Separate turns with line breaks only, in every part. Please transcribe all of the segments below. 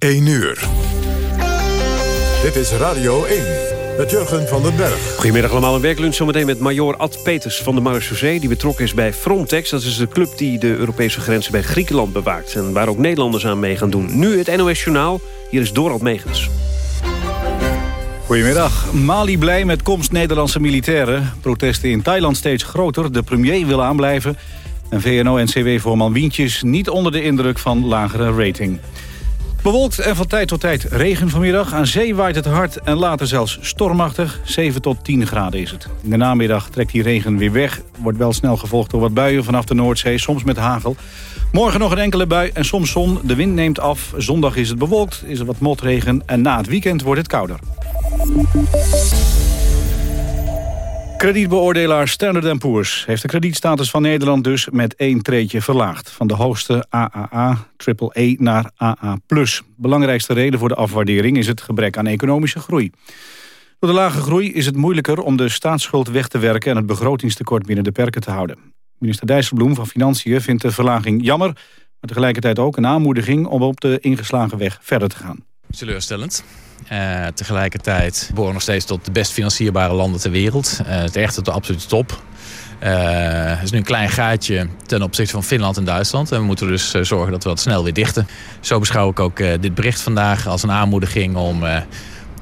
1 uur. Dit is Radio 1 met Jurgen van den Berg.
Goedemiddag allemaal, een werklunch zometeen met major Ad Peters van de Marechaussee... die betrokken is bij Frontex. Dat is de club die de Europese grenzen bij Griekenland bewaakt... en waar ook Nederlanders aan mee gaan doen. Nu het NOS Journaal, hier is Dorald Megens.
Goedemiddag. Mali blij met komst Nederlandse militairen. Protesten in Thailand steeds groter. De premier wil aanblijven. En VNO-NCW-voorman Wientjes niet onder de indruk van lagere rating. Bewolkt en van tijd tot tijd regen vanmiddag. Aan zee waait het hard en later zelfs stormachtig. 7 tot 10 graden is het. In de namiddag trekt die regen weer weg. Wordt wel snel gevolgd door wat buien vanaf de Noordzee, soms met hagel. Morgen nog een enkele bui en soms zon. De wind neemt af. Zondag is het bewolkt, is er wat motregen. En na het weekend wordt het kouder. Kredietbeoordelaar Standard Poor's heeft de kredietstatus van Nederland dus met één treetje verlaagd. Van de hoogste AAA, AAA naar AA+. Belangrijkste reden voor de afwaardering is het gebrek aan economische groei. Door de lage groei is het moeilijker om de staatsschuld weg te werken... en het begrotingstekort binnen de perken te houden. Minister Dijsselbloem van Financiën vindt de verlaging jammer... maar tegelijkertijd ook een aanmoediging om op de ingeslagen weg verder te gaan.
Teleurstellend. Uh, tegelijkertijd behoren nog steeds tot de best financierbare landen ter wereld. Uh, het echt tot de absolute top. Uh, het is nu een klein gaatje ten opzichte van Finland en Duitsland. En we moeten dus zorgen dat we dat snel weer dichten. Zo beschouw ik ook dit bericht vandaag als een aanmoediging om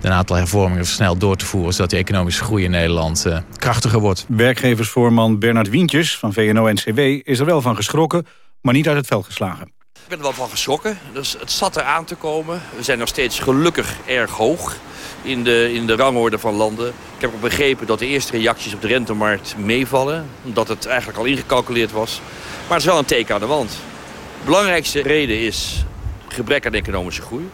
een aantal hervormingen snel door te voeren... zodat de economische groei in Nederland krachtiger wordt.
Werkgeversvoorman Bernard Wientjes van VNO-NCW is er wel van geschrokken... maar niet uit het veld geslagen.
Ik ben er wel van geschrokken. Dus het zat er aan te komen. We zijn nog steeds gelukkig erg hoog in de, in de rangorde van landen. Ik heb ook begrepen dat de eerste reacties op de rentemarkt meevallen. Omdat het eigenlijk al ingecalculeerd was. Maar het is wel een teken aan de wand. De belangrijkste reden is gebrek aan economische groei.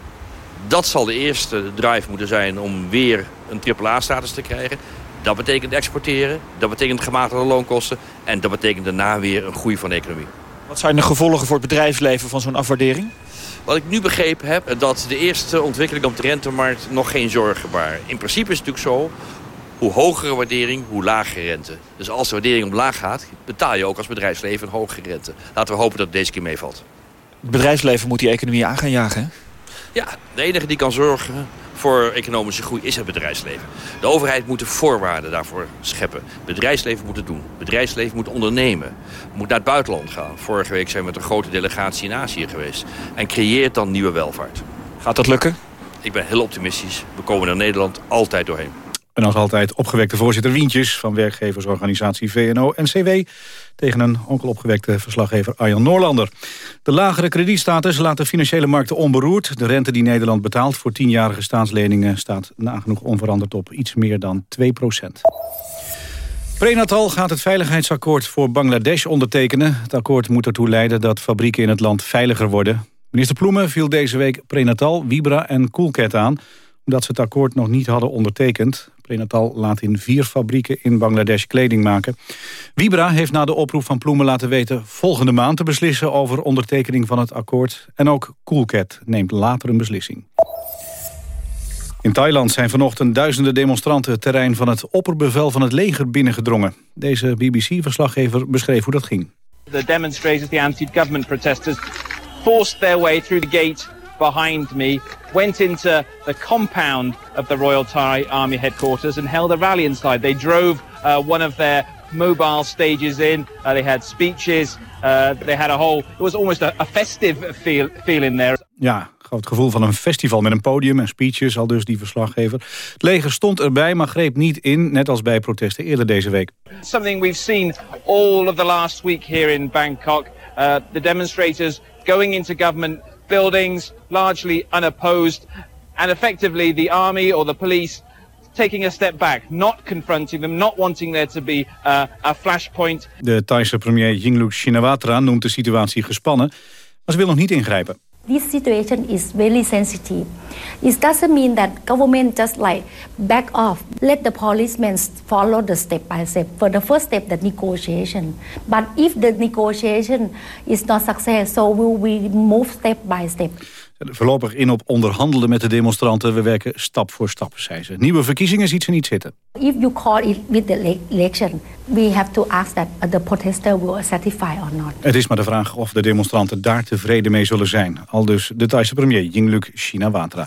Dat zal de eerste drive moeten zijn om weer een AAA-status te krijgen. Dat betekent exporteren, dat betekent gematigde loonkosten... en dat betekent daarna weer een groei van de economie.
Wat zijn de gevolgen voor het bedrijfsleven van zo'n afwaardering?
Wat ik nu begrepen heb, dat de eerste ontwikkeling op de rentemarkt nog geen zorgen waren. In principe is het natuurlijk zo, hoe hogere waardering, hoe lagere rente. Dus als de waardering omlaag gaat, betaal je ook als bedrijfsleven een hogere rente. Laten we hopen dat het deze keer meevalt.
Het bedrijfsleven moet die economie aan gaan jagen, hè?
Ja, de enige die kan zorgen voor economische groei is het bedrijfsleven. De overheid moet de voorwaarden daarvoor scheppen. Het bedrijfsleven moet het doen. Het bedrijfsleven moet ondernemen. Moet naar het buitenland gaan. Vorige week zijn we met een grote delegatie in Azië geweest. En creëert dan nieuwe welvaart.
Gaat dat lukken?
Ik ben heel optimistisch. We komen naar Nederland altijd doorheen.
En als altijd opgewekte voorzitter Wientjes van werkgeversorganisatie VNO-NCW... tegen een onkel opgewekte verslaggever Arjan Noorlander. De lagere kredietstatus laat de financiële markten onberoerd. De rente die Nederland betaalt voor tienjarige staatsleningen... staat nagenoeg onveranderd op iets meer dan 2 procent. Prenatal gaat het veiligheidsakkoord voor Bangladesh ondertekenen. Het akkoord moet ertoe leiden dat fabrieken in het land veiliger worden. Minister Ploemen viel deze week Prenatal, Vibra en Coolcat aan omdat ze het akkoord nog niet hadden ondertekend. Prenatal laat in vier fabrieken in Bangladesh kleding maken. Vibra heeft na de oproep van Ploemen laten weten... volgende maand te beslissen over ondertekening van het akkoord. En ook Coolcat neemt later een beslissing. In Thailand zijn vanochtend duizenden demonstranten... het terrein van het opperbevel van het leger binnengedrongen. Deze BBC-verslaggever beschreef hoe dat ging.
Demonstrators, anti-government protesters... forced their way through the gate behind me, went into the compound of the Royal Thai Army headquarters and held a rally inside. They drove uh, one of their mobile stages in. Uh, they had speeches. Uh, they had a whole. It was almost a, a festive feel, feeling there.
Ja, groot gevoel van een festival met een podium en speeches, al dus die verslaggever. Het leger stond erbij, maar greep niet in, net als bij protesten eerder deze week.
Something we've seen all of the last week here in Bangkok. Uh, the demonstrators going into government buildings, largely unopposed, and effectively the army or the police taking a step back, not confronting them, not wanting there to be uh, a flashpoint.
De Thaise premier Yingluck Shinawatra noemt de situatie gespannen, maar ze wil nog niet ingrijpen.
This situation is very sensitive. It doesn't mean that government just like back off. Let the policemen follow the step by step. For the first step, the negotiation. But if the negotiation is not success, so will we move step by step.
Voorlopig in op onderhandelen met de demonstranten. We werken stap voor stap, zei ze. Nieuwe verkiezingen ziet ze niet zitten.
If you call it with the election, we have to ask that the protester will satisfy or not.
Het is maar de vraag of de demonstranten daar tevreden mee zullen zijn. Al dus de Thaise premier Yingluck Shinawatra.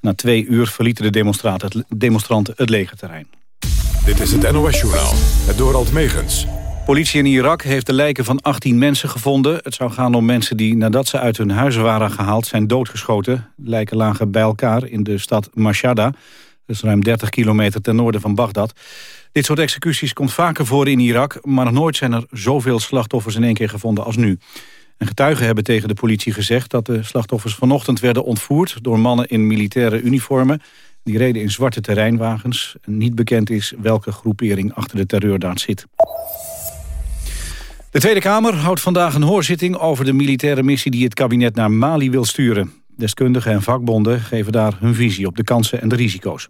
Na twee uur verlieten de demonstranten het, demonstranten het legerterrein.
Dit is het NOS-journaal, het Dorald Megens.
Politie in Irak heeft de lijken van 18 mensen gevonden. Het zou gaan om mensen die nadat ze uit hun huizen waren gehaald... zijn doodgeschoten. De lijken lagen bij elkaar in de stad Mashhada. Dat is ruim 30 kilometer ten noorden van Bagdad. Dit soort executies komt vaker voor in Irak... maar nog nooit zijn er zoveel slachtoffers in één keer gevonden als nu. En getuigen hebben tegen de politie gezegd... dat de slachtoffers vanochtend werden ontvoerd... door mannen in militaire uniformen. Die reden in zwarte terreinwagens. En niet bekend is welke groepering achter de terreurdaad zit. De Tweede Kamer houdt vandaag een hoorzitting over de militaire missie die het kabinet naar Mali wil sturen. Deskundigen en vakbonden geven daar hun visie op de kansen en de risico's.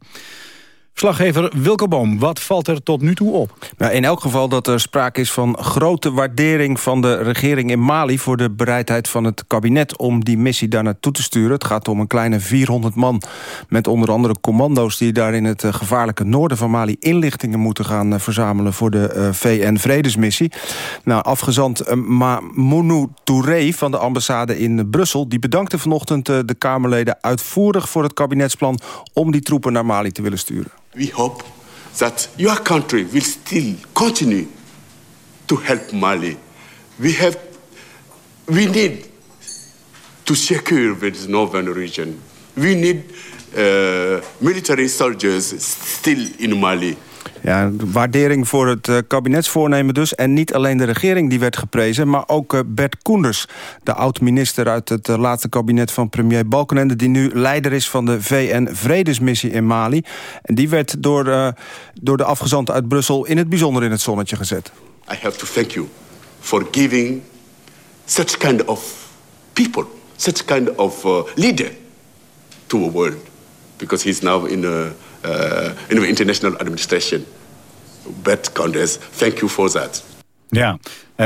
Slaggever Wilco Boom, wat valt er tot nu toe op?
Nou, in elk geval dat er sprake is van grote waardering van de regering in Mali... voor de bereidheid van het kabinet om die missie daar naartoe te sturen. Het gaat om een kleine 400 man met onder andere commando's... die daar in het eh, gevaarlijke noorden van Mali inlichtingen moeten gaan eh, verzamelen... voor de uh, VN-vredesmissie. Nou, afgezant uh, Mounou Touré van de ambassade in Brussel... die bedankte vanochtend de Kamerleden uitvoerig voor het kabinetsplan... om die troepen naar Mali te willen sturen.
We hope that your country will still continue to help Mali. We have, we need to secure this northern region. We need uh, military soldiers still in Mali.
Ja, waardering voor het uh, kabinetsvoornemen dus. En niet alleen de regering die werd geprezen... maar ook uh, Bert Koenders, de oud-minister uit het uh, laatste kabinet van premier Balkenende... die nu leider is van de VN-vredesmissie in Mali. En die werd door, door de afgezanten uit Brussel... in het bijzonder in het zonnetje gezet.
I have to thank you for giving such kind of people... such kind of leader to a world. Because he's now in a uh, in the international administration. Bert Condes, thank you for that.
Ja,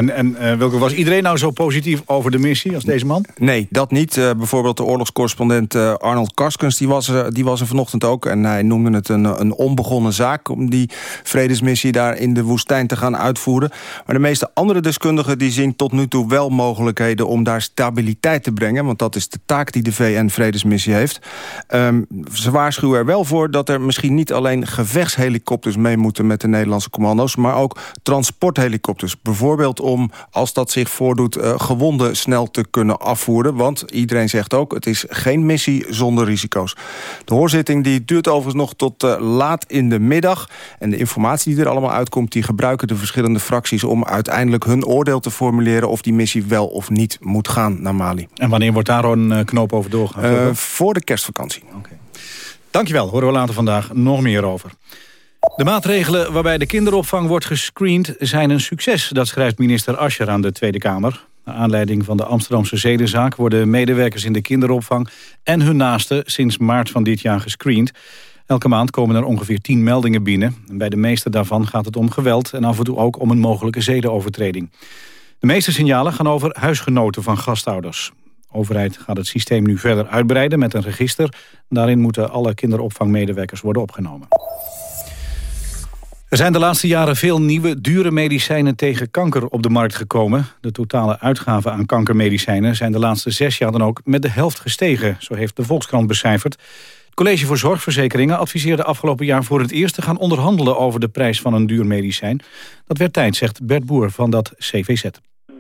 en, en Wilco, was iedereen nou zo positief over de missie als deze man?
Nee, dat niet. Uh, bijvoorbeeld de oorlogscorrespondent uh, Arnold Karskens, die was, die was er vanochtend ook. En hij noemde het een, een onbegonnen zaak om die vredesmissie daar in de woestijn te gaan uitvoeren. Maar de meeste andere deskundigen die zien tot nu toe wel mogelijkheden om daar stabiliteit te brengen. Want dat is de taak die de VN-vredesmissie heeft. Um, ze waarschuwen er wel voor dat er misschien niet alleen gevechtshelikopters mee moeten met de Nederlandse commando's, maar ook transporthelikopters. Bijvoorbeeld om, als dat zich voordoet, uh, gewonden snel te kunnen afvoeren. Want iedereen zegt ook, het is geen missie zonder risico's. De hoorzitting die duurt overigens nog tot uh, laat in de middag. En de informatie die er allemaal uitkomt... die gebruiken de verschillende fracties om uiteindelijk hun oordeel te formuleren... of die missie wel of niet moet gaan naar Mali.
En wanneer wordt daar een uh, knoop over doorgegaan?
voor de kerstvakantie.
Okay. Dankjewel, horen we later vandaag nog meer over. De maatregelen waarbij de kinderopvang wordt gescreend zijn een succes. Dat schrijft minister Ascher aan de Tweede Kamer. Naar aanleiding van de Amsterdamse zedenzaak... worden medewerkers in de kinderopvang en hun naasten... sinds maart van dit jaar gescreend. Elke maand komen er ongeveer 10 meldingen binnen. En bij de meeste daarvan gaat het om geweld... en af en toe ook om een mogelijke zedenovertreding. De meeste signalen gaan over huisgenoten van gastouders. De overheid gaat het systeem nu verder uitbreiden met een register. Daarin moeten alle kinderopvangmedewerkers worden opgenomen. Er zijn de laatste jaren veel nieuwe, dure medicijnen tegen kanker op de markt gekomen. De totale uitgaven aan kankermedicijnen zijn de laatste zes jaar dan ook met de helft gestegen. Zo heeft de Volkskrant becijferd. Het College voor Zorgverzekeringen adviseerde afgelopen jaar voor het eerst te gaan onderhandelen over de prijs van een duur medicijn. Dat werd tijd, zegt Bert Boer van dat CVZ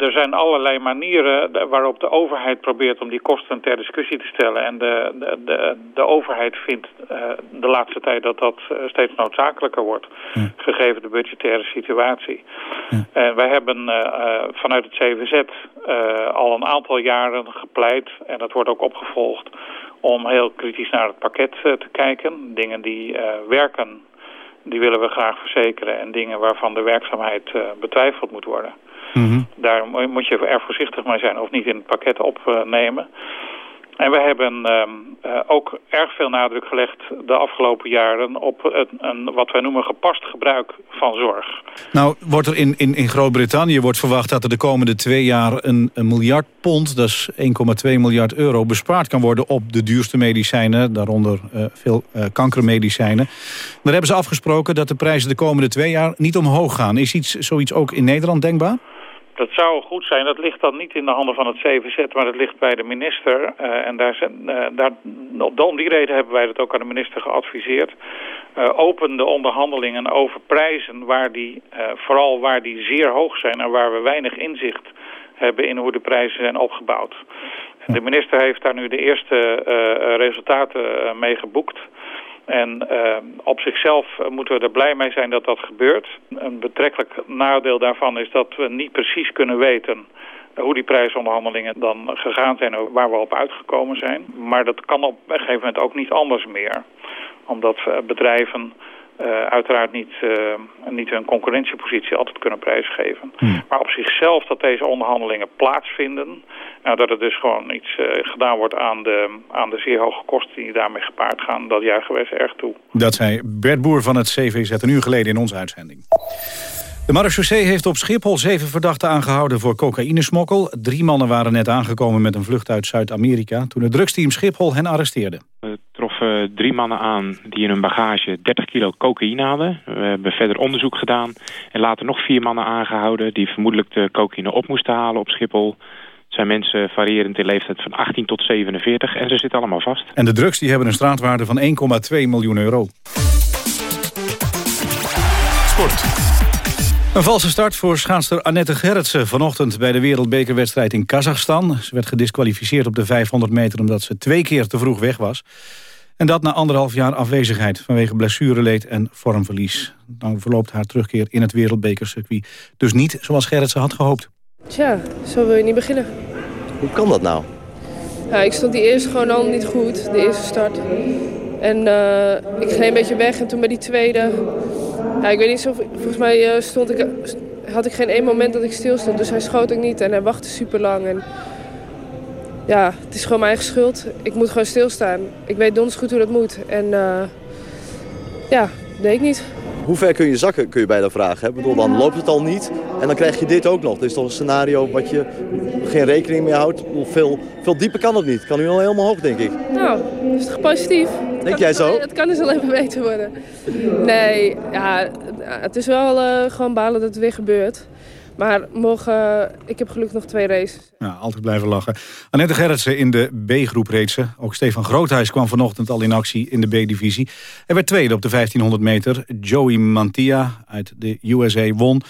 er zijn allerlei manieren waarop de overheid probeert om die kosten ter discussie te stellen. En de, de, de, de overheid vindt uh, de laatste tijd dat dat uh, steeds noodzakelijker wordt, ja. gegeven de budgettaire situatie. Ja. En wij hebben uh, vanuit het CVZ al een aantal jaren gepleit, en dat wordt ook opgevolgd, om heel kritisch naar het pakket te kijken. Dingen die werken, die willen we graag verzekeren. En dingen waarvan de werkzaamheid betwijfeld moet worden. Mm -hmm. Daar moet je er voorzichtig mee zijn of niet in het pakket opnemen. En we hebben ehm, uh, ook erg veel nadruk gelegd de afgelopen jaren op een, een, wat wij noemen gepast gebruik van zorg.
Nou, wordt er in, in, in Groot-Brittannië wordt verwacht dat er de komende twee jaar een, een miljard pond, dat is 1,2 miljard euro, bespaard kan worden op de duurste medicijnen, daaronder uh, veel uh, kankermedicijnen. Daar hebben ze afgesproken dat de prijzen de komende twee jaar niet omhoog gaan. Is iets, zoiets ook in Nederland denkbaar?
Dat zou goed zijn. Dat ligt dan niet in de handen van het CVZ, maar dat ligt bij de minister. Uh, en daar zijn, uh, daar, om die reden hebben wij dat ook aan de minister geadviseerd. Uh, open de onderhandelingen over prijzen, waar die, vooral waar die zeer hoog zijn... en waar we weinig inzicht hebben in hoe de prijzen zijn opgebouwd. De minister heeft daar nu de eerste resultaten mee geboekt... En uh, op zichzelf moeten we er blij mee zijn dat dat gebeurt. Een betrekkelijk nadeel daarvan is dat we niet precies kunnen weten hoe die prijsonderhandelingen dan gegaan zijn... waar we op uitgekomen zijn. Maar dat kan op een gegeven moment ook niet anders meer. Omdat bedrijven uh, uiteraard niet, uh, niet hun concurrentiepositie altijd kunnen prijsgeven. Hmm. Maar op zichzelf dat deze onderhandelingen plaatsvinden... Nou, dat er dus gewoon iets uh, gedaan wordt aan de, aan de zeer hoge kosten die daarmee gepaard gaan... dat juichen wij ze erg toe.
Dat zei Bert Boer van het CVZ een uur geleden in onze uitzending. De marechaussee heeft op Schiphol zeven verdachten aangehouden voor cocaïnesmokkel. Drie mannen waren net aangekomen met een vlucht uit Zuid-Amerika... toen het drugsteam Schiphol hen arresteerde.
We troffen drie mannen aan die in hun bagage 30 kilo cocaïne hadden. We hebben verder onderzoek gedaan en later nog vier mannen aangehouden... die vermoedelijk de cocaïne op moesten halen op Schiphol. Het zijn mensen variërend in leeftijd van 18 tot 47 en ze zitten allemaal vast.
En de drugs die hebben een straatwaarde van 1,2 miljoen euro. Sport. Een valse start voor schaatster Annette Gerritsen vanochtend bij de wereldbekerwedstrijd in Kazachstan. Ze werd gedisqualificeerd op de 500 meter omdat ze twee keer te vroeg weg was. En dat na anderhalf jaar afwezigheid vanwege blessureleed en vormverlies. Dan verloopt haar terugkeer in het wereldbekercircuit dus niet zoals Gerritsen had gehoopt.
Tja, zo wil je niet beginnen.
Hoe kan dat nou?
Ja, ik stond die eerste gewoon al niet goed, de eerste start. En uh, ik ging een beetje weg en toen bij die tweede ja, ik weet niet, zo, volgens mij uh, stond ik, had ik geen één moment dat ik stil stond. Dus hij schoot ook niet en hij wachtte super lang. En ja, het is gewoon mijn eigen schuld. Ik moet gewoon stilstaan. Ik weet donders goed hoe dat moet. En uh, ja, deed ik niet.
Hoe ver kun je zakken, kun je bij dat vragen. Hè? bedoel, dan loopt het al niet en dan krijg je dit ook nog. Het is toch een scenario wat je geen rekening mee houdt. Veel, veel dieper kan het niet. Kan nu al helemaal hoog, denk ik.
Nou, dat is toch positief?
Denk jij zo?
Het kan dus al even beter worden. Nee, ja, het is wel uh, gewoon balen dat het weer gebeurt. Maar morgen, ik heb gelukkig nog twee races.
Ja, altijd blijven lachen. Annette Gerritsen in de B-groep ze. Ook Stefan Groothuis kwam vanochtend al in actie in de B-divisie. Hij werd tweede op de 1500 meter. Joey Mantia uit de USA won.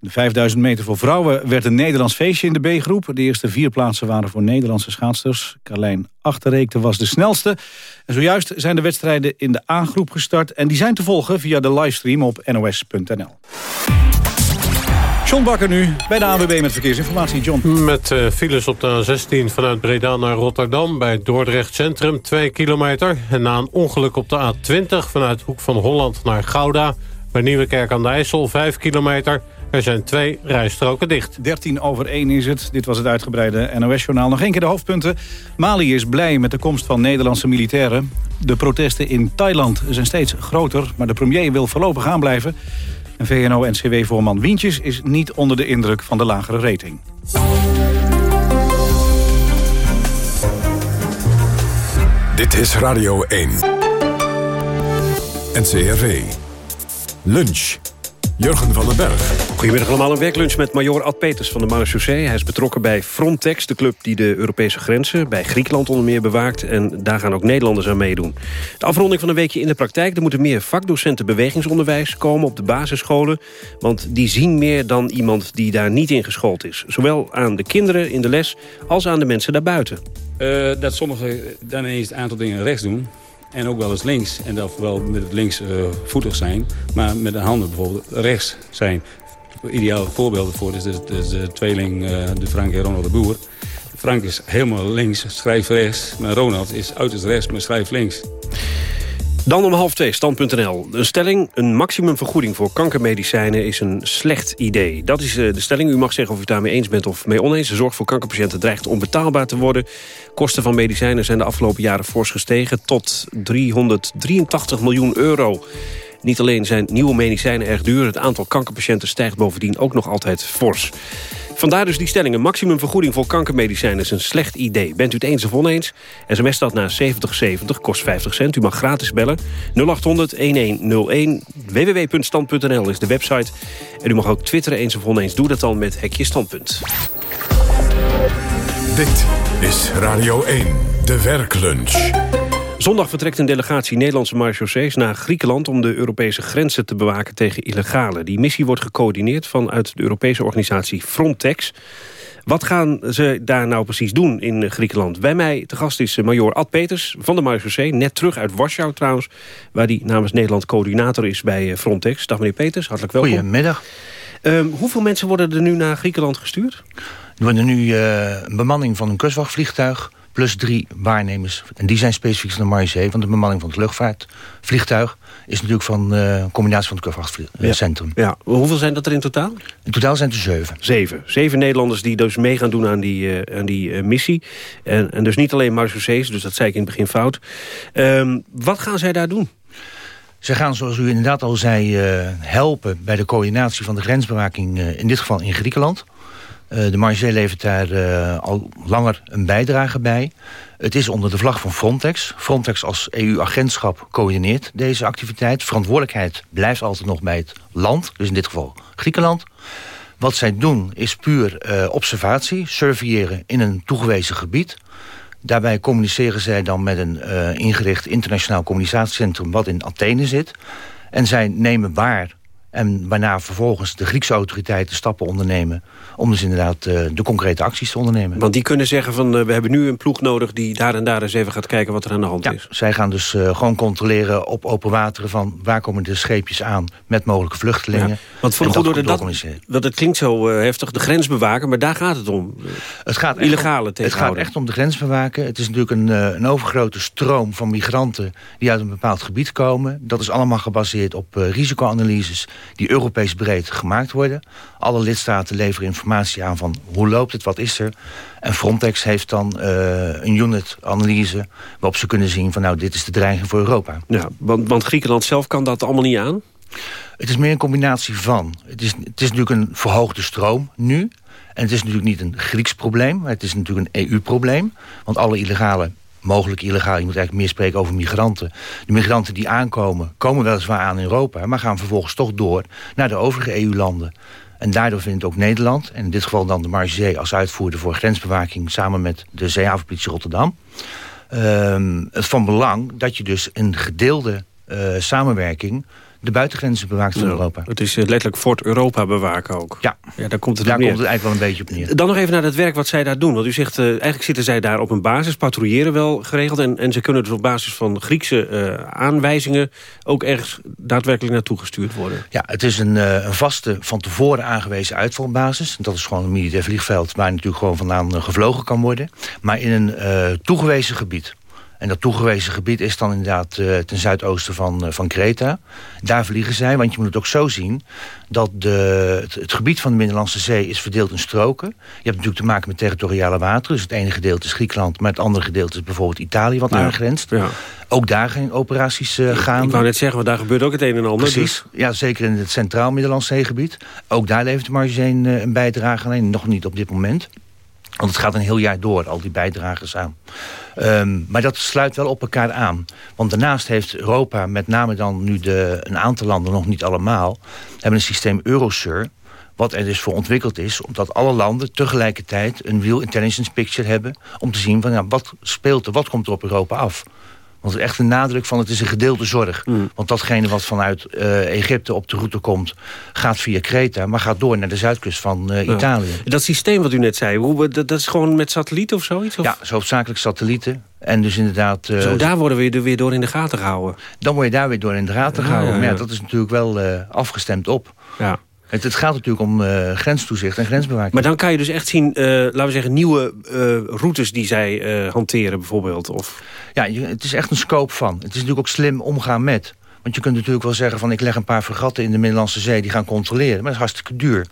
De 5000 meter voor vrouwen werd een Nederlands feestje in de B-groep. De eerste vier plaatsen waren voor Nederlandse schaatsters. Carlijn Achterreekte was de snelste. En zojuist zijn de wedstrijden in de A-groep gestart. En die zijn te volgen via de livestream op nos.nl. John Bakker nu bij de AWB met verkeersinformatie. John.
Met uh, files op de A16 vanuit Breda naar Rotterdam... bij Dordrecht Centrum, 2 kilometer. En na een ongeluk op de A20 vanuit Hoek van Holland naar Gouda... bij Nieuwekerk aan de IJssel, 5 kilometer... Er zijn twee rijstroken dicht.
13 over 1 is het. Dit was het uitgebreide NOS-journaal. Nog één keer de hoofdpunten. Mali is blij met de komst van Nederlandse militairen. De protesten in Thailand zijn steeds groter... maar de premier wil voorlopig aanblijven. En VNO-NCW-voorman Wientjes is niet onder de indruk van de lagere rating.
Dit is Radio 1. NCRV. Lunch. Jurgen van den Berg.
Goedemiddag allemaal, een werklunch met major Ad Peters van de Marechaussee. Hij is betrokken bij Frontex, de club die de Europese grenzen... bij Griekenland onder meer bewaakt en daar gaan ook Nederlanders aan meedoen. De afronding van een weekje in de praktijk. Er moeten meer vakdocenten bewegingsonderwijs komen op de basisscholen... want die zien meer dan iemand die daar niet in geschoold is. Zowel aan de kinderen in de les als aan de mensen daarbuiten.
Uh, dat sommigen dan ineens een aantal dingen rechts doen... En ook wel eens links. En dat wel met het links uh, voetig zijn. Maar met de handen bijvoorbeeld rechts zijn. Ideale voorbeelden voor is de, tweeling uh, de Frank en Ronald de Boer. Frank is helemaal links, schrijft rechts. Maar Ronald is uiterst rechts, maar schrijft links.
Dan om half twee, stand.nl. Een stelling, een maximumvergoeding voor kankermedicijnen is een slecht idee. Dat is eh, de stelling. U mag zeggen of u daarmee eens bent of mee oneens. De zorg voor kankerpatiënten dreigt onbetaalbaar te worden. Kosten van medicijnen zijn de afgelopen jaren fors gestegen... tot 383 miljoen euro. Niet alleen zijn nieuwe medicijnen erg duur... het aantal kankerpatiënten stijgt bovendien ook nog altijd fors. Vandaar dus die stelling. Een maximumvergoeding voor kankermedicijnen is een slecht idee. Bent u het eens of oneens? SMS dat naar 7070, kost 50 cent. U mag gratis bellen. 0800-1101. www.stand.nl is de website. En u mag ook twitteren eens of oneens. Doe dat dan met Hekje Standpunt.
Dit is Radio 1, de werklunch.
Zondag vertrekt een delegatie Nederlandse marechaussees naar Griekenland... om de Europese grenzen te bewaken tegen illegale. Die missie wordt gecoördineerd vanuit de Europese organisatie Frontex. Wat gaan ze daar nou precies doen in Griekenland? Bij mij te gast is major Ad Peters van de marechaussee. Net terug uit Warschau trouwens, waar hij namens Nederland coördinator is bij Frontex. Dag meneer Peters, hartelijk welkom.
Goedemiddag.
Um, hoeveel mensen worden er nu naar Griekenland gestuurd?
Er worden nu uh, een bemanning van een kustwachtvliegtuig plus drie waarnemers. En die zijn specifiek van de Marseille, want de bemanning van het luchtvliegtuig is natuurlijk van uh, een combinatie van het kustwachtcentrum.
Ja. ja. Hoeveel zijn dat er in totaal?
In totaal zijn er zeven.
Zeven. Zeven Nederlanders die dus mee gaan doen aan die, uh, aan die uh, missie. En, en dus niet alleen Marseillaise, dus dat zei ik in het begin fout. Um, wat gaan zij daar doen?
Ze gaan, zoals u inderdaad al zei, helpen bij de coördinatie van de grensbewaking, in dit geval in Griekenland. Uh, de Marseille levert daar uh, al langer een bijdrage bij. Het is onder de vlag van Frontex. Frontex als EU-agentschap coördineert deze activiteit. Verantwoordelijkheid blijft altijd nog bij het land, dus in dit geval Griekenland. Wat zij doen is puur uh, observatie, surveilleren in een toegewezen gebied. Daarbij communiceren zij dan met een ingericht internationaal communicatiecentrum... wat in Athene zit. En zij nemen waar en waarna vervolgens de Griekse autoriteiten stappen ondernemen... om dus inderdaad uh, de concrete acties te ondernemen.
Want die kunnen zeggen van uh, we hebben nu een ploeg nodig... die daar en daar eens even gaat kijken wat er aan de hand
ja,
is.
Zij gaan dus uh, gewoon controleren op open wateren... van waar komen de scheepjes aan met mogelijke vluchtelingen. Ja,
want voor de goede orde, dat, dat, het klinkt zo heftig, de grens bewaken... maar daar gaat het om.
Het gaat
Illegale
om, Het gaat echt om de grens bewaken. Het is natuurlijk een, een overgrote stroom van migranten... die uit een bepaald gebied komen. Dat is allemaal gebaseerd op risicoanalyses die Europees breed gemaakt worden. Alle lidstaten leveren informatie aan van hoe loopt het, wat is er. En Frontex heeft dan uh, een unit-analyse waarop ze kunnen zien van nou dit is de dreiging voor Europa.
Ja, want, want Griekenland zelf kan dat allemaal niet aan?
Het is meer een combinatie van. Het is, het is natuurlijk een verhoogde stroom nu. En het is natuurlijk niet een Grieks probleem. Het is natuurlijk een EU-probleem. Want alle illegale mogelijk illegaal. Je moet eigenlijk meer spreken over migranten. De migranten die aankomen, komen weliswaar aan Europa... maar gaan vervolgens toch door naar de overige EU-landen. En daardoor vindt ook Nederland, en in dit geval dan de Marge als uitvoerder voor grensbewaking... samen met de Zeehavenpolitie Rotterdam... Uh, het van belang dat je dus een gedeelde uh, samenwerking de buitengrenzen bewaakt van Europa.
Het is letterlijk Fort Europa bewaken ook.
Ja,
ja daar komt het,
daar
komt
het eigenlijk wel een beetje op neer.
Dan nog even naar het werk wat zij daar doen. Want u zegt, uh, eigenlijk zitten zij daar op een basis, patrouilleren wel geregeld... en, en ze kunnen dus op basis van Griekse uh, aanwijzingen... ook ergens daadwerkelijk naartoe gestuurd worden.
Ja, het is een, uh, een vaste, van tevoren aangewezen uitvalbasis. Dat is gewoon een militair vliegveld... waar natuurlijk gewoon vandaan gevlogen kan worden. Maar in een toegewezen gebied. En dat toegewezen gebied is dan inderdaad uh, ten zuidoosten van, uh, van Kreta. Daar vliegen zij, want je moet het ook zo zien... dat de, het, het, gebied van de Middellandse Zee is verdeeld in stroken. Je hebt natuurlijk te maken met territoriale wateren. Dus het ene gedeelte is Griekenland... maar het andere gedeelte is bijvoorbeeld Italië wat ja. aangrenst. Ja. Ook daar geen operaties uh, gaan.
Ik wou net zeggen, want daar gebeurt ook het een en ander.
Precies,
dus.
ja, zeker in het Centraal Middellandse Zeegebied. Ook daar levert de Marge een, een bijdrage, alleen nog niet op dit moment... Want het gaat een heel jaar door, al die bijdragers aan. Um, maar dat sluit wel op elkaar aan. Want daarnaast heeft Europa, met name dan nu de, een aantal landen, nog niet allemaal... hebben een systeem Eurosur, wat er dus voor ontwikkeld is... omdat alle landen tegelijkertijd een real intelligence picture hebben... om te zien van ja, wat speelt er, wat komt er op Europa af... Want het is echt een nadruk van het is een gedeelde zorg. Mm. Want datgene wat vanuit uh, Egypte op de route komt... gaat via Kreta, maar gaat door naar de zuidkust van uh, ja. Italië.
Dat systeem wat u net zei, hoe, dat, dat is gewoon met satellieten of zoiets? Of?
Ja, zo hoofdzakelijk satellieten. En dus inderdaad...
Uh, Zo, daar worden we weer door in de gaten gehouden?
Dan word je daar weer door in de gaten gehouden. Ja, ja, maar ja, dat is natuurlijk wel afgestemd op.
Ja.
Het, het gaat natuurlijk om uh, grenstoezicht en grensbewaking.
Maar dan kan je dus echt zien, uh, laten we zeggen, nieuwe uh, routes die zij hanteren bijvoorbeeld? Of...
Ja, je, het is echt een scope van. Het is natuurlijk ook slim omgaan met. Want je kunt natuurlijk wel zeggen van ik leg een paar fregatten in de Middellandse Zee die gaan controleren. Maar dat is hartstikke duur.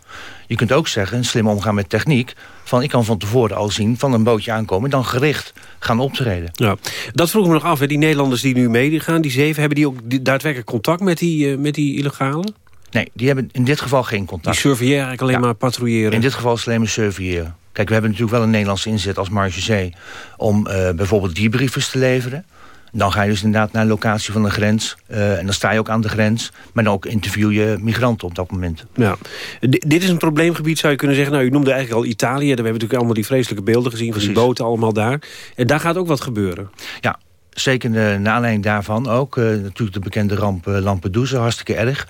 Je kunt ook zeggen, slim omgaan met techniek. Van ik kan van tevoren al zien van een bootje aankomen en dan gericht gaan optreden.
Ja, dat vroeg me nog af. Hè. Die Nederlanders die nu meegaan, die zeven, hebben die ook daadwerkelijk contact met die, uh, met die illegalen?
Nee, die hebben in dit geval geen contact.
Die surveilleren eigenlijk alleen ja. maar patrouilleren?
In dit geval is het alleen maar surveilleren. Kijk, we hebben natuurlijk wel een Nederlandse inzet als Marge Zee... om uh, bijvoorbeeld debriefers te leveren. Dan ga je dus inderdaad naar de locatie van de grens. Uh, en dan sta je ook aan de grens. Maar dan ook interview je migranten op dat moment.
Ja. D dit is een probleemgebied, zou je kunnen zeggen. Nou, u noemde eigenlijk al Italië. Daar hebben we natuurlijk allemaal die vreselijke beelden gezien... van die boten allemaal daar. En daar gaat ook wat gebeuren.
Ja, zeker naar aanleiding daarvan ook. Uh, natuurlijk de bekende ramp Lampedusa, hartstikke erg.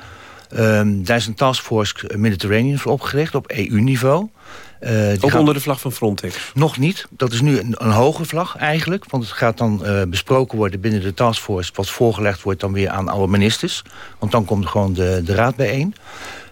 Um, daar is een taskforce Mediterranean voor opgericht op EU-niveau.
Uh, Ook gaat... onder de vlag van Frontex?
Nog niet. Dat is nu een, een hoge vlag eigenlijk. Want het gaat dan uh, besproken worden binnen de taskforce... wat voorgelegd wordt dan weer aan alle ministers. Want dan komt gewoon de, de raad bijeen.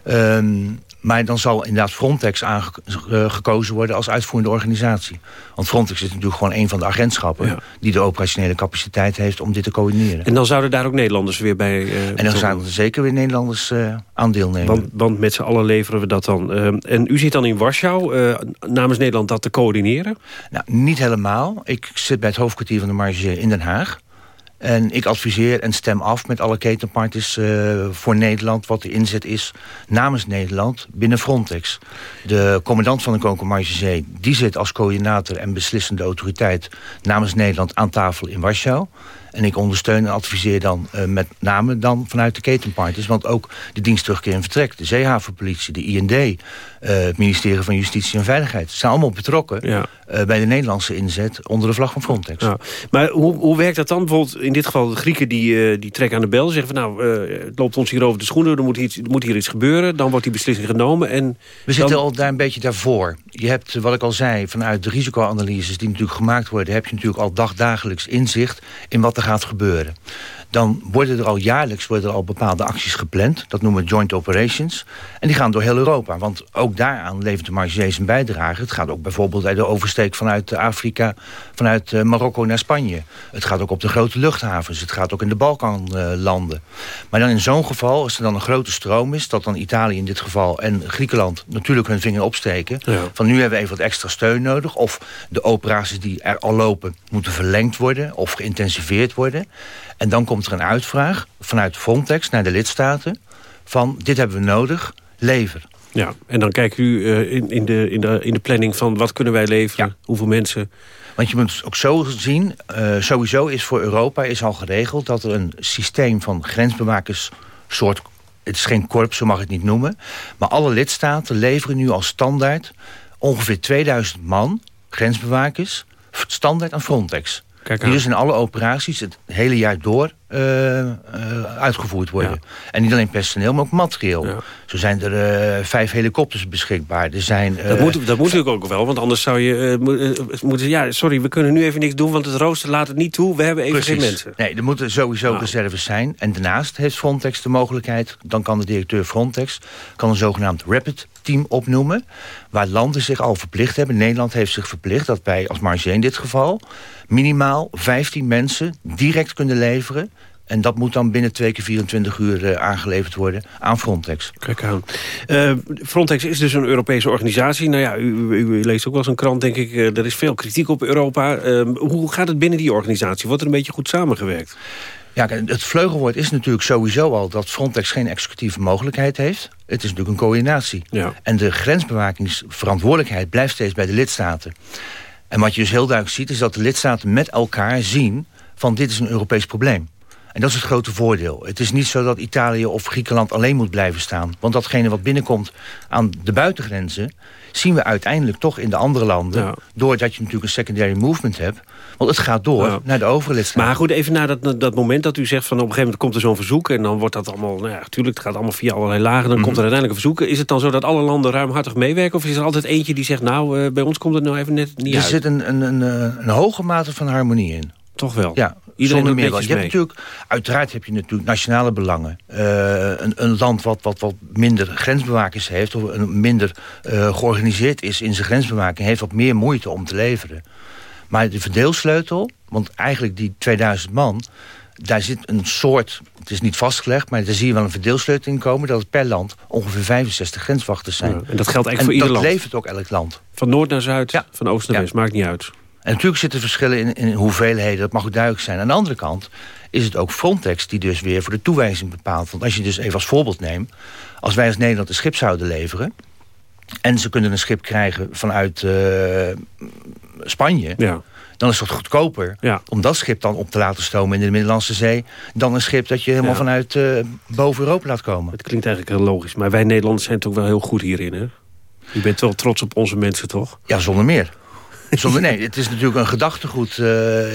Um, maar dan zal inderdaad Frontex aangekozen uh, worden als uitvoerende organisatie. Want Frontex is natuurlijk gewoon een van de agentschappen... Ja. die de operationele capaciteit heeft om dit te coördineren.
En dan zouden daar ook Nederlanders weer bij... Uh,
en dan zouden er zeker weer Nederlanders uh, aan deelnemen.
Want, want, met z'n allen leveren we dat dan. en u zit dan in Warschau namens Nederland dat te coördineren?
Nou, niet helemaal. Ik zit bij het hoofdkwartier van de Marge in Den Haag. En ik adviseer en stem af met alle ketenpartners uh, voor Nederland... wat de inzet is namens Nederland binnen Frontex. De commandant van de Koninklijke Zee... die zit als coördinator en beslissende autoriteit... namens Nederland aan tafel in Warschau. En ik ondersteun en adviseer dan uh, met name dan vanuit de ketenpartners. Want ook de dienst terugkeer en vertrek, de zeehavenpolitie, de IND... Uh, het ministerie van Justitie en Veiligheid... zijn allemaal betrokken ja. uh, bij de Nederlandse inzet onder de vlag van Frontex.
Ja. Maar hoe, hoe werkt dat dan? Bijvoorbeeld in dit geval de Grieken die, die trekken aan de bel... zeggen van nou, het loopt ons hier over de schoenen... er moet, iets, er moet hier iets gebeuren, dan wordt die beslissing genomen. En
We
dan...
zitten al daar een beetje daarvoor. Je hebt, wat ik al zei, vanuit de risicoanalyses die natuurlijk gemaakt worden... heb je natuurlijk al dagdagelijks inzicht in wat er gaat gebeuren. Dan worden er al jaarlijks worden er al bepaalde acties gepland. Dat noemen we joint operations. En die gaan door heel Europa. Want ook daaraan levert de Marseillais een bijdrage. Het gaat ook bijvoorbeeld bij de oversteek vanuit Afrika... vanuit uh, Marokko naar Spanje. Het gaat ook op de grote luchthavens. Het gaat ook in de Balkanlanden. Maar dan in zo'n geval, als er dan een grote stroom is... dat dan Italië in dit geval en Griekenland natuurlijk hun vinger opsteken... Ja. van nu hebben we even wat extra steun nodig... of de operaties die er al lopen moeten verlengd worden... of geïntensiveerd worden... En dan komt er een uitvraag vanuit Frontex naar de lidstaten... van dit hebben we nodig, lever.
Ja, en dan kijkt u uh, in, in, de, in, de, in de planning van wat kunnen wij leveren, ja. hoeveel mensen...
Want je moet ook zo zien, uh, sowieso is voor Europa is al geregeld... dat er een systeem van grensbewakers soort... het is geen korps, zo mag ik het niet noemen... maar alle lidstaten leveren nu als standaard ongeveer 2000 man, grensbewakers... standaard aan Frontex. Kijk die dus in alle operaties het hele jaar door uitgevoerd worden. Ja. En niet alleen personeel, maar ook materieel. Ja. Zo zijn er uh, vijf helikopters beschikbaar. Er zijn,
dat, moet, dat moet natuurlijk ook wel, want anders zou je moeten... Ja, sorry, we kunnen nu even niks doen, want het rooster laat het niet toe. We hebben even
Precies.
geen mensen.
Nee, er moeten sowieso nou. reserves zijn. En daarnaast heeft Frontex de mogelijkheid... dan kan de directeur Frontex kan een zogenaamd rapid team opnoemen... waar landen zich al verplicht hebben. Nederland heeft zich verplicht dat wij, als Marge in dit geval... minimaal 15 mensen direct kunnen leveren... En dat moet dan binnen twee keer 24 uur uh, aangeleverd worden aan Frontex.
Kijk aan. Uh, Frontex is dus een Europese organisatie. Nou ja, u, u, u leest ook wel eens een krant, denk ik. Uh, er is veel kritiek op Europa. Ehm, hoe gaat het binnen die organisatie? Wordt er een beetje goed samengewerkt?
Ja, het vleugelwoord is natuurlijk sowieso al dat Frontex geen executieve mogelijkheid heeft. Het is natuurlijk een coördinatie. Ja. En de grensbewakingsverantwoordelijkheid blijft steeds bij de lidstaten. En wat je dus heel duidelijk ziet is dat de lidstaten met elkaar zien van dit is een Europees probleem. En dat is het grote voordeel. Het is niet zo dat Italië of Griekenland alleen moet blijven staan. Want datgene wat binnenkomt aan de buitengrenzen... zien we uiteindelijk toch in de andere landen... Ja. doordat je natuurlijk een secondary movement hebt... Want het gaat door ja. naar de overige lidstaten.
Maar goed, even naar dat, dat moment dat u zegt... van op een gegeven moment komt er zo'n verzoek... en dan wordt dat allemaal... Nou ja, natuurlijk, het gaat allemaal via allerlei lagen... dan mm -hmm. komt er uiteindelijk een verzoek. Is het dan zo dat alle landen ruimhartig meewerken... of is er altijd eentje die zegt... nou, uh, bij ons komt het nou even net niet
er
uit?
Er zit een, een, een, een hoge mate van harmonie in.
Toch wel?
Ja,
Iedereen
zonder meer.
netjes
Je hebt natuurlijk, uiteraard heb je natuurlijk nationale belangen. Eh, een, een land wat, wat, wat minder grensbewakers heeft... of een minder eh, georganiseerd is in zijn grensbewaking... heeft wat meer moeite om te leveren. Maar de verdeelsleutel, want eigenlijk die 2000 man... daar zit een soort, het is niet vastgelegd... maar daar zie je wel een verdeelsleutel in komen... dat het per land ongeveer 65 grenswachters zijn.
Ja, en dat geldt eigenlijk
En
voor ieder
dat
land.
levert ook elk land.
Van noord naar zuid, van oost naar west, maakt niet uit.
En natuurlijk zitten verschillen in, in hoeveelheden, dat mag ook duidelijk zijn. Aan de andere kant is het ook Frontex die dus weer voor de toewijzing bepaalt. Want als je dus even als voorbeeld neemt... als wij als Nederland een schip zouden leveren... en ze kunnen een schip krijgen vanuit eh, Spanje...
Ja.
dan is het goedkoper
Ja.
om dat schip dan op te laten stomen in de Middellandse Zee... dan een schip dat je helemaal
Ja.
vanuit eh, boven Europa laat komen.
Het klinkt eigenlijk heel logisch. Maar wij Nederlanders zijn toch wel heel goed hierin, hè? Je bent wel trots op onze mensen, toch?
Ja, zonder meer. Zonder, nee, het is natuurlijk een gedachtegoed. Eh,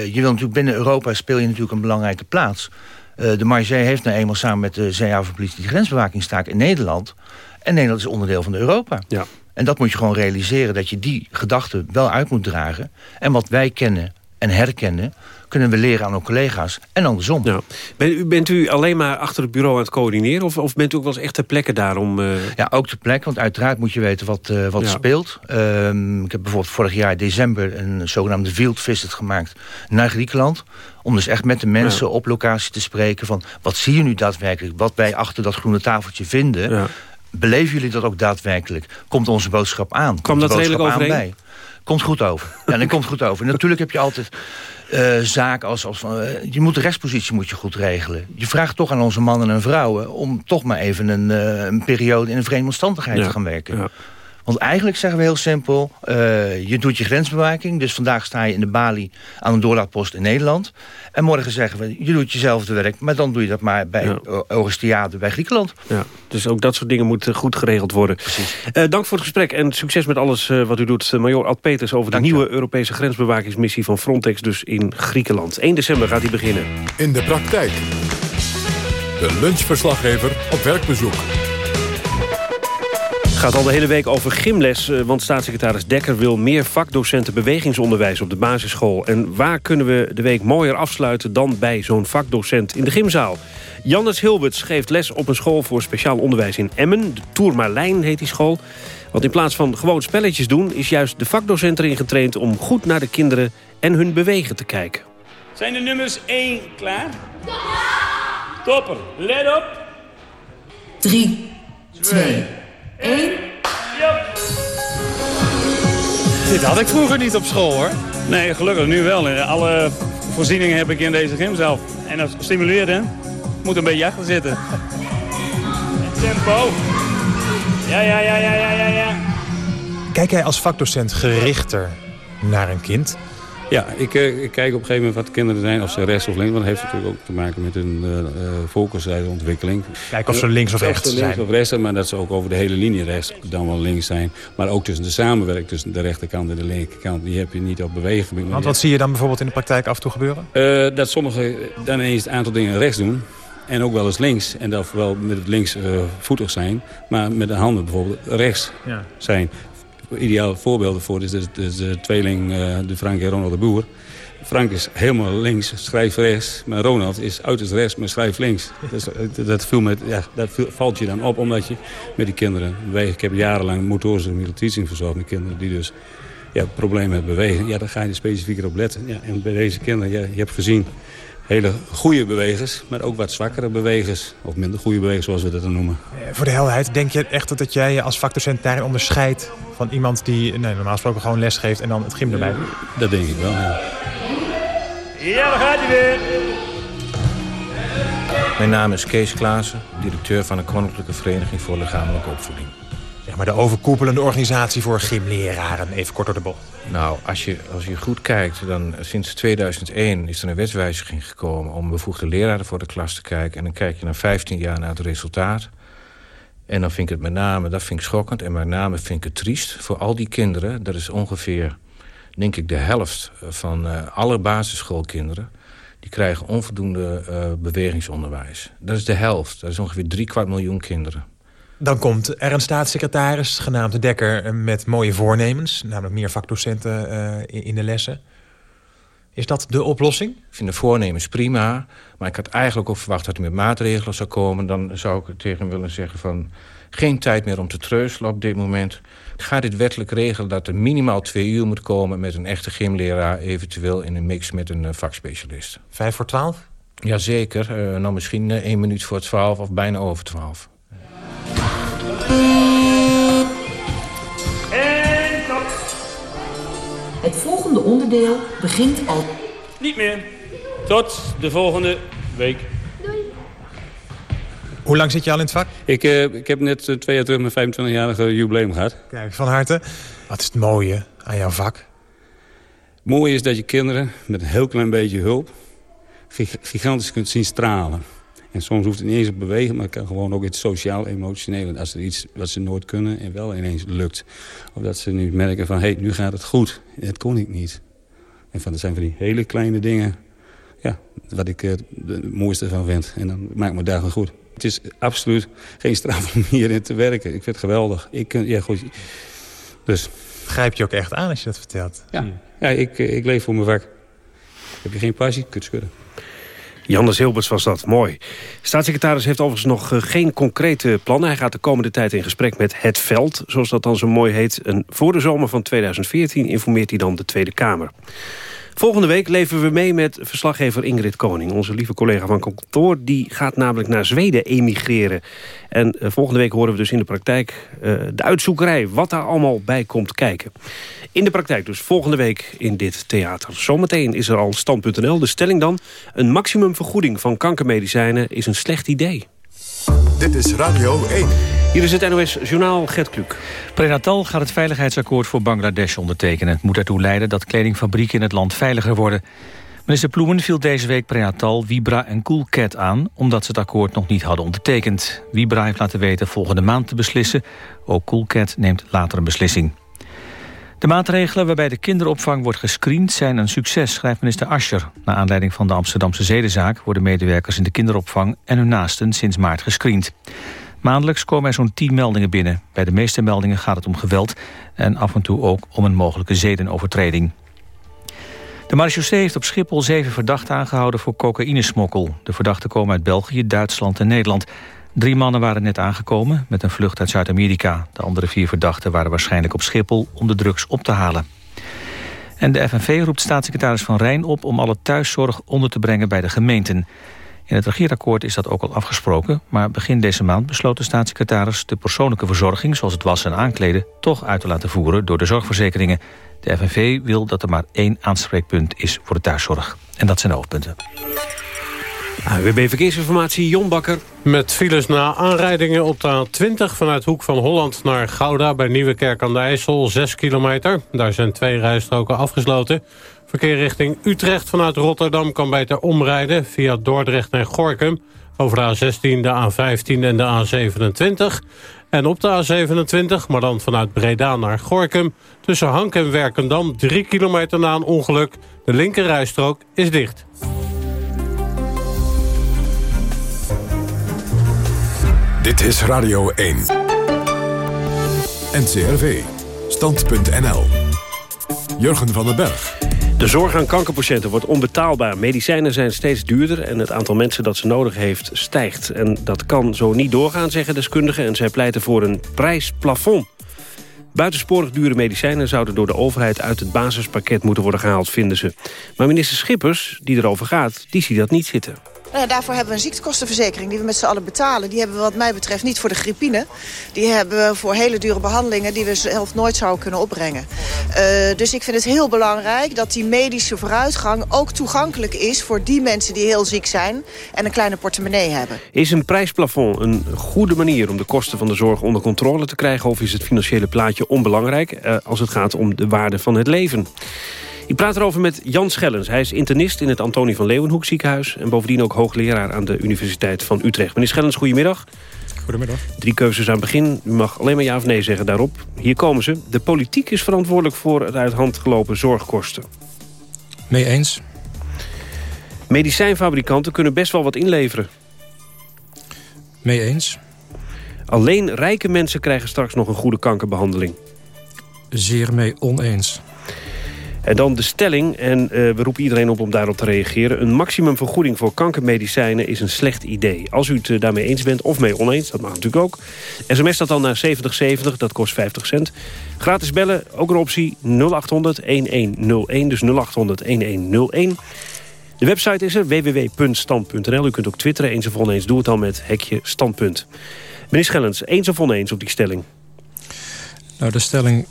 je wil natuurlijk binnen Europa speel je natuurlijk een belangrijke plaats. Eh, de Marseille heeft nou eenmaal samen met de zeehavenpolitie... die grensbewakingstaak in Nederland. En Nederland is onderdeel van Europa.
Ja.
En dat moet je gewoon realiseren... dat je die gedachte wel uit moet dragen. En wat wij kennen en herkennen... kunnen we leren aan onze collega's en andersom.
Ja. Bent, u, bent u alleen maar achter het bureau aan het coördineren... of, of bent u ook wel eens echt ter plekke daar om... eh,
Ja, ook ter plekke, want uiteraard moet je weten wat, eh, wat
Ja.
speelt. Ehm, ik heb bijvoorbeeld vorig jaar december een zogenaamde field visit gemaakt naar Griekenland. Om dus echt met de mensen op locatie te spreken van wat zie je nu daadwerkelijk? Wat wij achter dat groene tafeltje vinden. Beleven jullie dat ook daadwerkelijk? Komt onze boodschap aan? Komt
dat
de
redelijk
boodschap aan
overeen?
bij? Komt goed over. Ja, dat komt goed over. Natuurlijk heb je altijd eh, zaken als... als van, eh, je moet de rechtspositie moet je goed regelen. Je vraagt toch aan onze mannen en vrouwen... om toch maar even een, eh, een periode in een vreemde omstandigheid
Ja,
te gaan werken. Want eigenlijk zeggen we heel simpel... eh, je doet je grensbewaking. Dus vandaag sta je in de balie aan een doorlaatpost in Nederland. En morgen zeggen we, je doet jezelfde werk... maar dan doe je dat maar bij
Ja.
Oristiade, bij Griekenland.
Ja, dus ook dat soort dingen moeten goed geregeld worden. Eh, dank voor het gesprek en succes met alles eh, wat u doet. Major Ad Peters over de nieuwe Europese grensbewakingsmissie van Frontex... dus in Griekenland. 1 december gaat die beginnen.
In de praktijk. De lunchverslaggever op werkbezoek.
Het gaat al de hele week over gymles, eh, want staatssecretaris Dekker wil meer vakdocenten bewegingsonderwijs op de basisschool. En waar kunnen we de week mooier afsluiten dan bij zo'n vakdocent in de gymzaal? Jannes Hilberts geeft les op een school voor speciaal onderwijs in Emmen. De Tourmalijn heet die school. Want in plaats van gewoon spelletjes doen... is juist de vakdocent erin getraind om goed naar de kinderen en hun bewegen te kijken.
Zijn de nummers 1 klaar? Topper, let op.
3, 2, 1.
Dit had ik vroeger niet op school hoor. Nee, gelukkig nu wel. Alle voorzieningen heb ik in deze gymzaal. En dat stimuleert hè. Moet een beetje achter zitten. En tempo. Ja, ja, ja, ja, ja, ja, ja.
Kijk jij als vakdocent gerichter naar een kind?
Ja, ik, eh, ik kijk op een gegeven moment wat de kinderen zijn, of ze rechts of links. Want dat heeft natuurlijk ook te maken met hun uh.
Kijk of ze links of rechts
ze links
zijn.
of rechts, maar dat ze ook over de hele linie rechts dan wel links zijn. Maar ook tussen de samenwerking tussen de rechterkant en de linkerkant, die heb je niet op bewegen.
Want wat zie je dan bijvoorbeeld in de praktijk af en toe gebeuren?
Uh, dat sommigen dan ineens een aantal dingen rechts doen. En ook wel eens links. En dat wel met het links uh, voetig zijn. Maar met de handen bijvoorbeeld rechts
ja.
zijn ideaal voorbeelden voor is de, tweeling uh, de Frank en Ronald de Boer. Frank is helemaal links, schrijft rechts. Maar Ronald is uiterst rechts, maar schrijft links. Dus, dat, dat, met, ja, dat valt je dan op, omdat je met die kinderen beweegt. Ik heb jarenlang motorische teaching verzorgd met kinderen die dus ja, problemen met bewegen. Ja, daar ga je er specifieker op letten. Ja, en bij deze kinderen, je hebt gezien hele goede bewegers, maar ook wat zwakkere bewegers. Of minder goede bewegers, zoals we dat dan noemen.
Voor de helderheid, denk je echt dat jij je als vakdocent daarin onderscheidt... van iemand die nee, normaal gesproken gewoon les geeft en dan het gym erbij doet?
Dat denk ik wel, ja.
Ja, daar gaat hij weer.
Mijn naam is Kees Klaassen, directeur van de Koninklijke Vereniging voor Lichamelijke Opvoeding.
Maar de overkoepelende organisatie voor gymleraren, even kort door de bocht.
Nou, als je, als je goed kijkt, dan sinds 2001 is er een wetswijziging gekomen... om bevoegde leraren voor de klas te kijken. En dan kijk je na 15 jaar naar het resultaat. En dan vind ik het met name, dat vind ik schokkend... en met name vind ik het triest voor al die kinderen. Dat is ongeveer, denk ik, de helft van uh, alle basisschoolkinderen... die krijgen onvoldoende uh, bewegingsonderwijs. Dat is de helft. Dat is ongeveer drie kwart miljoen kinderen.
Dan komt er een staatssecretaris, genaamd de Dekker, met mooie voornemens. Namelijk meer vakdocenten uh, in de lessen. Is dat de oplossing?
Ik vind de voornemens prima. Maar ik had eigenlijk ook verwacht dat hij met maatregelen zou komen. Dan zou ik tegen hem willen zeggen van... geen tijd meer om te treuzelen op dit moment. Ga dit wettelijk regelen dat er minimaal twee uur moet komen... met een echte gymleraar, eventueel in een mix met een uh, vakspecialist.
Vijf voor twaalf?
Jazeker. Uh, nou misschien één minuut voor twaalf of bijna over twaalf.
Het volgende onderdeel begint al...
Niet meer. Tot de volgende week.
Hoe lang zit je al in het vak?
Ik, uh, ik heb net uh, twee jaar terug mijn 25-jarige jubileum gehad.
Kijk, van harte. Wat is het mooie aan jouw vak?
Het mooie is dat je kinderen met een heel klein beetje hulp... gigantisch kunt zien stralen. En soms hoeft het niet eens op bewegen, maar het kan gewoon ook iets sociaal-emotioneel. Als er iets wat ze nooit kunnen en wel ineens lukt. Of dat ze nu merken van, hé, hey, nu gaat het goed. Dat kon ik niet. En van, dat zijn van die hele kleine dingen, ja, wat ik het mooiste van vind. En dan maakt me dagen goed. Het is absoluut geen straf om hierin te werken. Ik vind het geweldig. Ik, ja, goed. Dus.
Grijp je ook echt aan als je dat vertelt?
Ja, ja ik, ik leef voor mijn vak. Heb je geen passie, kut schudden.
Jannes Hilbers was dat, mooi. Staatssecretaris heeft overigens nog uh, geen concrete plannen. Hij gaat de komende tijd in gesprek met Het Veld, zoals dat dan zo mooi heet. En voor de zomer van 2014 informeert hij dan de Tweede Kamer. Volgende week leven we mee met verslaggever Ingrid Koning. Onze lieve collega van kantoor die gaat namelijk naar Zweden emigreren. En uh, volgende week horen we dus in de praktijk uh, de uitzoekerij... wat daar allemaal bij komt kijken. In de praktijk dus volgende week in dit theater. Zometeen is er al stand.nl. De stelling dan, een maximumvergoeding van kankermedicijnen is een slecht idee.
Dit is Radio 1.
Hier is het NOS Journaal Gert Kluk.
Prenatal gaat het veiligheidsakkoord voor Bangladesh ondertekenen. Het moet ertoe leiden dat kledingfabrieken in het land veiliger worden. Minister Ploemen viel deze week Prenatal, Vibra en Coolcat aan... omdat ze het akkoord nog niet hadden ondertekend. Vibra heeft laten weten volgende maand te beslissen. Ook Coolcat neemt later een beslissing. De maatregelen waarbij de kinderopvang wordt gescreend zijn een succes, schrijft minister Ascher. Na aanleiding van de Amsterdamse zedenzaak worden medewerkers in de kinderopvang en hun naasten sinds maart gescreend. Maandelijks komen er zo'n 10 meldingen binnen. Bij de meeste meldingen gaat het om geweld en af en toe ook om een mogelijke zedenovertreding. De marechaussee heeft op Schiphol zeven verdachten aangehouden voor cocaïnesmokkel. De verdachten komen uit België, Duitsland en Nederland. Drie mannen waren net aangekomen met een vlucht uit Zuid-Amerika. De andere vier verdachten waren waarschijnlijk op Schiphol om de drugs op te halen. En de FNV roept staatssecretaris Van Rijn op om alle thuiszorg onder te brengen bij de gemeenten. In het regeerakkoord is dat ook al afgesproken... maar begin deze maand besloot de staatssecretaris... de persoonlijke verzorging, zoals het wassen en aankleden... toch uit te laten voeren door de zorgverzekeringen. De FNV wil dat er maar één aanspreekpunt is voor de thuiszorg. En dat zijn de hoofdpunten.
AWB Verkeersinformatie, Jon Bakker.
Met files na aanrijdingen op de A20 vanuit Hoek van Holland naar Gouda... bij Nieuwekerk aan de IJssel, 6 kilometer. Daar zijn twee rijstroken afgesloten. Verkeer richting Utrecht vanuit Rotterdam kan beter omrijden... via Dordrecht naar Gorkum. Over de A16, de A15 en de A27. En op de A27, maar dan vanuit Breda naar Gorkum... tussen Hank en Werkendam, 3 kilometer na een ongeluk. De linkerrijstrook is dicht.
Dit is Radio 1. NCRV. Stand.nl. Jurgen van den Berg.
De zorg aan kankerpatiënten wordt onbetaalbaar. Medicijnen zijn steeds duurder en het aantal mensen dat ze nodig heeft stijgt. En dat kan zo niet doorgaan, zeggen deskundigen. En zij pleiten voor een prijsplafond. Buitensporig dure medicijnen zouden door de overheid uit het basispakket moeten worden gehaald, vinden ze. Maar minister Schippers, die erover gaat, die ziet dat niet zitten.
Nou, daarvoor hebben we een ziektekostenverzekering die we met z'n allen betalen. Die hebben we wat mij betreft niet voor de griepine. Die hebben we voor hele dure behandelingen die we zelf nooit zouden kunnen opbrengen. Uh, dus ik vind het heel belangrijk dat die medische vooruitgang ook toegankelijk is... voor die mensen die heel ziek zijn en een kleine portemonnee hebben.
Is een prijsplafond een goede manier om de kosten van de zorg onder controle te krijgen... of is het financiële plaatje onbelangrijk uh, als het gaat om de waarde van het leven? Ik praat erover met Jan Schellens. Hij is internist in het Antonie van Leeuwenhoek ziekenhuis... en bovendien ook hoogleraar aan de Universiteit van Utrecht. Meneer Schellens, goedemiddag.
Goedemiddag.
Drie keuzes aan het begin. U mag alleen maar ja of nee zeggen daarop. Hier komen ze. De politiek is verantwoordelijk voor het uit hand gelopen zorgkosten.
Mee eens.
Medicijnfabrikanten kunnen best wel wat inleveren.
Mee eens.
Alleen rijke mensen krijgen straks nog een goede kankerbehandeling.
Zeer mee oneens.
En dan de stelling, en uh, we roepen iedereen op om daarop te reageren. Een maximumvergoeding voor kankermedicijnen is een slecht idee. Als u het uh, daarmee eens bent of mee oneens, dat mag natuurlijk ook. SMS dat dan naar 7070, dat kost 50 cent. Gratis bellen, ook een optie 0800-1101, dus 0800-1101. De website is er, www.stand.nl. U kunt ook twitteren, eens of oneens. Doe het dan met hekje standpunt. Meneer Schellens, eens of oneens op die stelling?
Nou, de stelling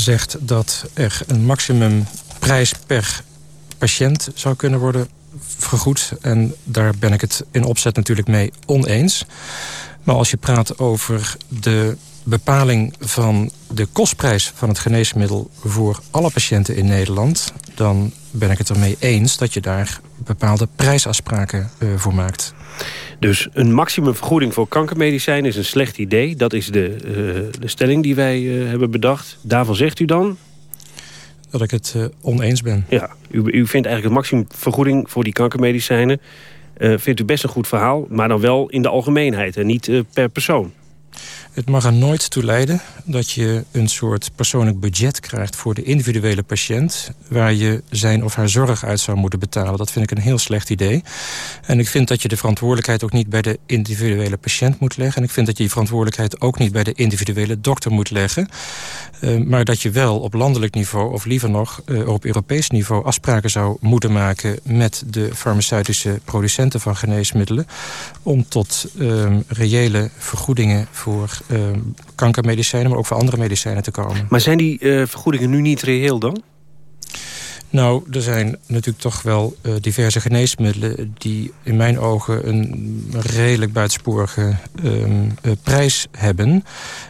zegt dat er een maximumprijs per patiënt zou kunnen worden vergoed. En daar ben ik het in opzet natuurlijk mee oneens. Maar als je praat over de bepaling van de kostprijs van het geneesmiddel... voor alle patiënten in Nederland... dan ben ik het ermee eens dat je daar bepaalde prijsafspraken uh, voor maakt.
Dus een maximumvergoeding voor kankermedicijn is een slecht idee. Dat is de, uh, de stelling die wij uh, hebben bedacht. Daarvan zegt u dan?
Dat ik het oneens ben.
Ja, u, u vindt eigenlijk een maximumvergoeding voor die kankermedicijnen... vindt u best een goed verhaal, maar dan wel in de algemeenheid en niet per persoon.
Het mag er nooit toe leiden dat je een soort persoonlijk budget krijgt... voor de individuele patiënt... waar je zijn of haar zorg uit zou moeten betalen. Dat vind ik een heel slecht idee. En ik vind dat je de verantwoordelijkheid ook niet bij de individuele patiënt moet leggen. En ik vind dat je die verantwoordelijkheid ook niet bij de individuele dokter moet leggen. Uh, maar dat je wel op landelijk niveau, of liever nog uh, op Europees niveau... afspraken zou moeten maken met de farmaceutische producenten van geneesmiddelen... om tot uh, reële vergoedingen voor kankermedicijnen... maar ook voor andere medicijnen te komen.
Maar zijn die uh, vergoedingen nu niet reëel dan?
Nou, er zijn natuurlijk toch wel uh, diverse geneesmiddelen... die in mijn ogen een redelijk buitensporige um, uh, prijs hebben.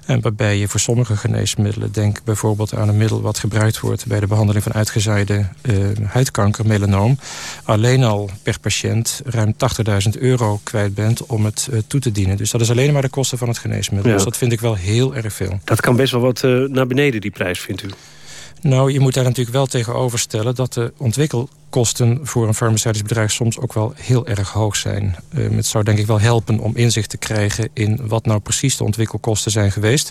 En waarbij je voor sommige geneesmiddelen... denk bijvoorbeeld aan een middel wat gebruikt wordt... bij de behandeling van uitgezaaide uh, huidkanker, melanoom... alleen al per patiënt ruim 80.000 euro kwijt bent om het toe te dienen. Dus dat is alleen maar de kosten van het geneesmiddel. Ja. Dus dat vind ik wel heel erg veel.
Dat kan best wel wat naar beneden, die prijs, vindt u?
Nou, je moet daar natuurlijk wel tegenover stellen... dat de ontwikkelkosten voor een farmaceutisch bedrijf soms ook wel heel erg hoog zijn. Um, het zou denk ik wel helpen om inzicht te krijgen in wat nou precies de ontwikkelkosten zijn geweest.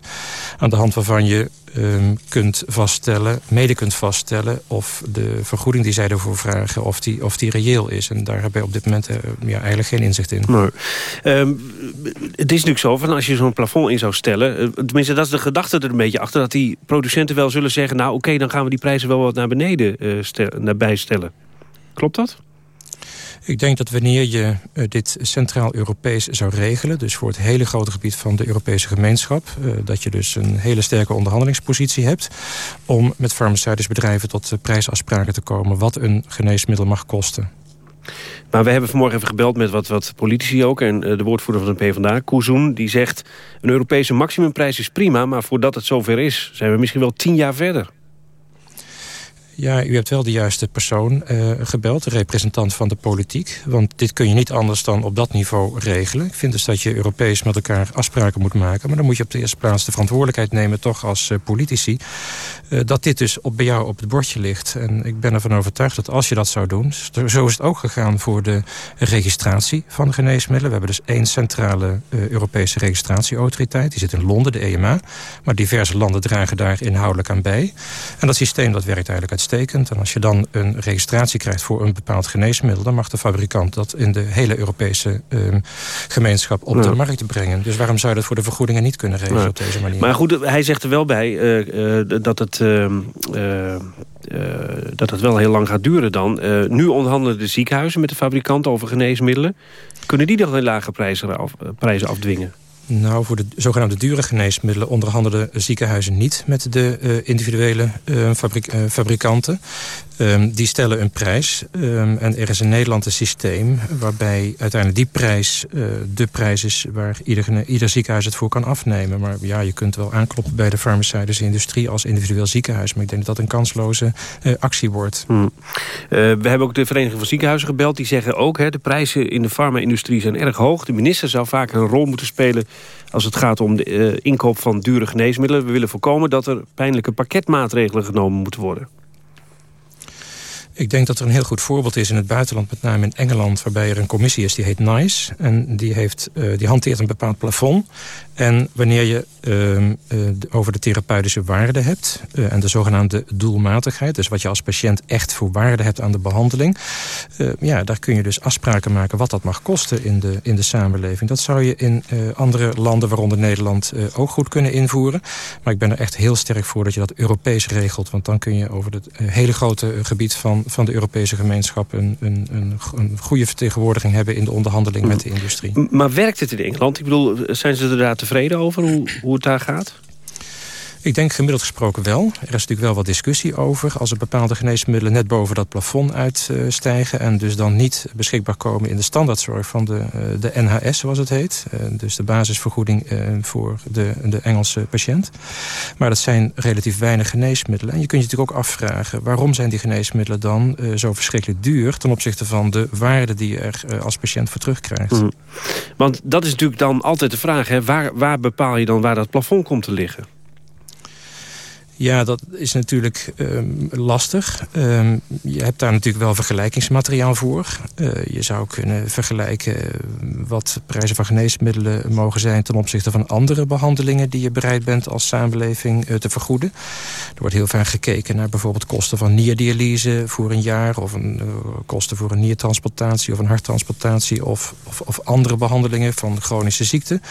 Aan de hand waarvan je um, kunt vaststellen, mede kunt vaststellen... of de vergoeding die zij ervoor vragen, of die, of die reëel is. En daar hebben we op dit moment uh, ja, eigenlijk geen inzicht in.
Um, het is natuurlijk zo, van als je zo'n plafond in zou stellen... Uh, tenminste, dat is de gedachte er een beetje achter... dat die producenten wel zullen zeggen... nou oké, dan gaan we die prijzen wel wat naar beneden stel, naar bijstellen. Klopt dat?
Ik denk dat wanneer je uh, dit centraal-Europees zou regelen... dus voor het hele grote gebied van de Europese gemeenschap... Uh, dat je dus een hele sterke onderhandelingspositie hebt... om met farmaceutische bedrijven tot uh, prijsafspraken te komen... wat een geneesmiddel mag kosten.
Maar we hebben vanmorgen even gebeld met wat, wat politici ook... en de woordvoerder van de PvdA, Koezoen, die zegt... een Europese maximumprijs is prima... maar voordat het zover is, zijn we misschien wel tien jaar verder.
Ja, u hebt wel de juiste persoon uh, gebeld, de representant van de politiek. Want dit kun je niet anders dan op dat niveau regelen. Ik vind dus dat je Europees met elkaar afspraken moet maken. Maar dan moet je op de eerste plaats de verantwoordelijkheid nemen, toch als uh, politici. Uh, dat dit dus op, bij jou op het bordje ligt. En ik ben ervan overtuigd dat als je dat zou doen... zo is het ook gegaan voor de registratie van geneesmiddelen. We hebben dus één centrale Europese registratieautoriteit. Die zit in Londen, de EMA. Maar diverse landen dragen daar inhoudelijk aan bij. En dat systeem dat werkt eigenlijk uitstekend En als je dan een registratie krijgt voor een bepaald geneesmiddel... dan mag de fabrikant dat in de hele Europese um, gemeenschap op ja. de markt brengen. Dus waarom zou je dat voor de vergoedingen niet kunnen regelen ja. op deze manier?
Maar goed, hij zegt er wel bij uh, uh, dat het... Uh, dat het wel heel lang gaat duren dan. nu onderhandelen de ziekenhuizen met de fabrikant over geneesmiddelen. Kunnen die dan een lage prijzen, af, prijzen afdwingen?
Nou, voor de zogenaamde dure geneesmiddelen onderhandelen ziekenhuizen niet met de uh, individuele fabrik, uh, fabrikanten. Um, die stellen een prijs. Um, en er is in Nederland een systeem waarbij uiteindelijk die prijs de prijs is waar ieder, ieder ziekenhuis het voor kan afnemen. Maar ja, je kunt wel aankloppen bij de farmaceutische industrie als individueel ziekenhuis. Maar ik denk dat dat een kansloze actie wordt.
Hmm. we hebben ook de Vereniging van Ziekenhuizen gebeld. Die zeggen ook, hè, de prijzen in de farma-industrie zijn erg hoog. De minister zou vaak een rol moeten spelen als het gaat om de uh, inkoop van dure geneesmiddelen. We willen voorkomen dat er pijnlijke pakketmaatregelen genomen moeten worden.
Ik denk dat er een heel goed voorbeeld is in het buitenland, met name in Engeland, waarbij er een commissie is die heet NICE. En die, heeft, uh, die hanteert een bepaald plafond. En wanneer je uh, uh, over de therapeutische waarde hebt uh, en de zogenaamde doelmatigheid, dus wat je als patiënt echt voor waarde hebt aan de behandeling, ja, daar kun je dus afspraken maken wat dat mag kosten in de, in de samenleving. Dat zou je in andere landen, waaronder Nederland, ook goed kunnen invoeren. Maar ik ben er echt heel sterk voor dat je dat Europees regelt, want dan kun je over het hele grote gebied van van de Europese gemeenschap... een, een, een, een goede vertegenwoordiging hebben in de onderhandeling met de industrie.
Maar werkt het in Engeland? Ik bedoel, zijn ze er daar tevreden over hoe, hoe het daar gaat?
Ik denk gemiddeld gesproken wel. Er is natuurlijk wel wat discussie over. Als er bepaalde geneesmiddelen net boven dat plafond uitstijgen... en dus dan niet beschikbaar komen in de standaardzorg van de, eh, de NHS, zoals het heet. Eh, dus de basisvergoeding eh, voor de, de Engelse patiënt. Maar dat zijn relatief weinig geneesmiddelen. En je kunt je natuurlijk ook afvragen... waarom zijn die geneesmiddelen dan zo verschrikkelijk duur... ten opzichte van de waarde die je er als patiënt voor terugkrijgt. Mm.
Want dat is natuurlijk dan altijd de vraag. Hè? Waar, waar bepaal je dan waar dat plafond komt te liggen?
Ja, dat is natuurlijk um, lastig. Um, je hebt daar natuurlijk wel vergelijkingsmateriaal voor. Uh, je zou kunnen vergelijken wat prijzen van geneesmiddelen mogen zijn... ten opzichte van andere behandelingen die je bereid bent als samenleving uh, te vergoeden. Er wordt heel vaak gekeken naar bijvoorbeeld kosten van nierdialyse voor een jaar... of een, uh, kosten voor een niertransplantatie of een harttransplantatie... Of, of, of, andere behandelingen van chronische ziekten.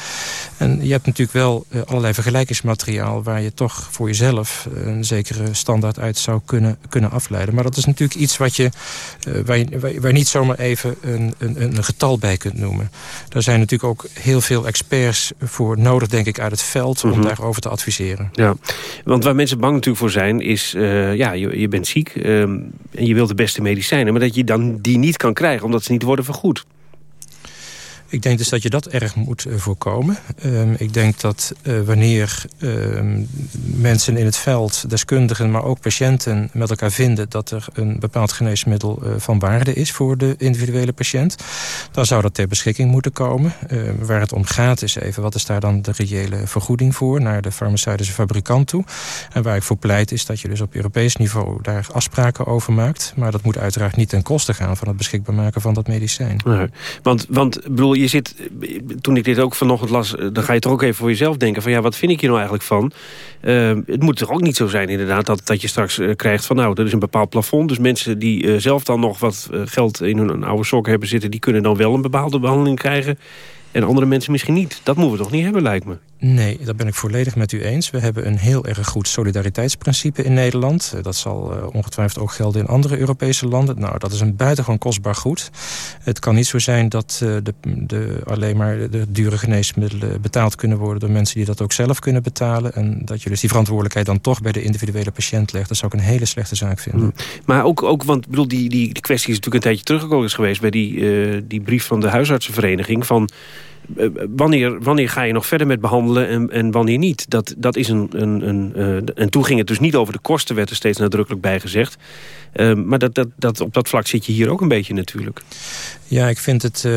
En je hebt natuurlijk wel allerlei vergelijkingsmateriaal... waar je toch voor jezelf een zekere standaard uit zou kunnen, kunnen afleiden. Maar dat is natuurlijk iets wat je, uh, waar, je, waar, waar, niet zomaar even een, een, een getal bij kunt noemen. Daar zijn natuurlijk ook heel veel experts voor nodig, denk ik, uit het veld... om mm -hmm. daarover te adviseren.
Ja, want waar mensen bang natuurlijk voor zijn, is... Uh, ja, je, je bent ziek um, en je wilt de beste medicijnen... maar dat je dan die niet kan krijgen, omdat ze niet worden vergoed.
Ik denk dus dat je dat erg moet uh, voorkomen. Um, ik denk dat uh, wanneer um, mensen in het veld, deskundigen... maar ook patiënten met elkaar vinden... dat er een bepaald geneesmiddel uh, van waarde is voor de individuele patiënt... dan zou dat ter beschikking moeten komen. waar het om gaat is even, wat is daar dan de reële vergoeding voor... naar de farmaceutische fabrikant toe. En waar ik voor pleit is dat je dus op Europees niveau... daar afspraken over maakt. Maar dat moet uiteraard niet ten koste gaan... van het beschikbaar maken van dat medicijn.
Nee, want, want bedoel, je zit, toen ik dit ook vanochtend las... dan ga je toch ook even voor jezelf denken... van ja, wat vind ik hier nou eigenlijk van? Uh, het moet toch ook niet zo zijn inderdaad... dat, dat je straks uh, krijgt van nou, er is een bepaald plafond. Dus mensen die zelf dan nog wat geld in hun oude sok hebben zitten... die kunnen dan wel een bepaalde behandeling krijgen... En andere mensen misschien niet. Dat moeten we toch niet hebben, lijkt me.
Nee, dat ben ik volledig met u eens. We hebben een heel erg goed solidariteitsprincipe in Nederland. Dat zal uh, ongetwijfeld ook gelden in andere Europese landen. Nou, dat is een buitengewoon kostbaar goed. Het kan niet zo zijn dat uh, de, de, alleen maar de dure geneesmiddelen betaald kunnen worden... door mensen die dat ook zelf kunnen betalen. En dat je dus die verantwoordelijkheid dan toch bij de individuele patiënt legt. Dat zou ik een hele slechte zaak vinden. Mm.
Maar ook, ook want bedoel, die, die, die kwestie is natuurlijk een tijdje teruggekomen geweest... bij die, die brief van de huisartsenvereniging van wanneer, wanneer ga je nog verder met behandelen en, en wanneer niet? Dat, dat is een, een, een uh, en toen ging het dus niet over de kosten, werd er steeds nadrukkelijk bij gezegd. Uh, maar dat, dat, dat, op dat vlak zit je hier ook een beetje natuurlijk.
Ja, ik vind het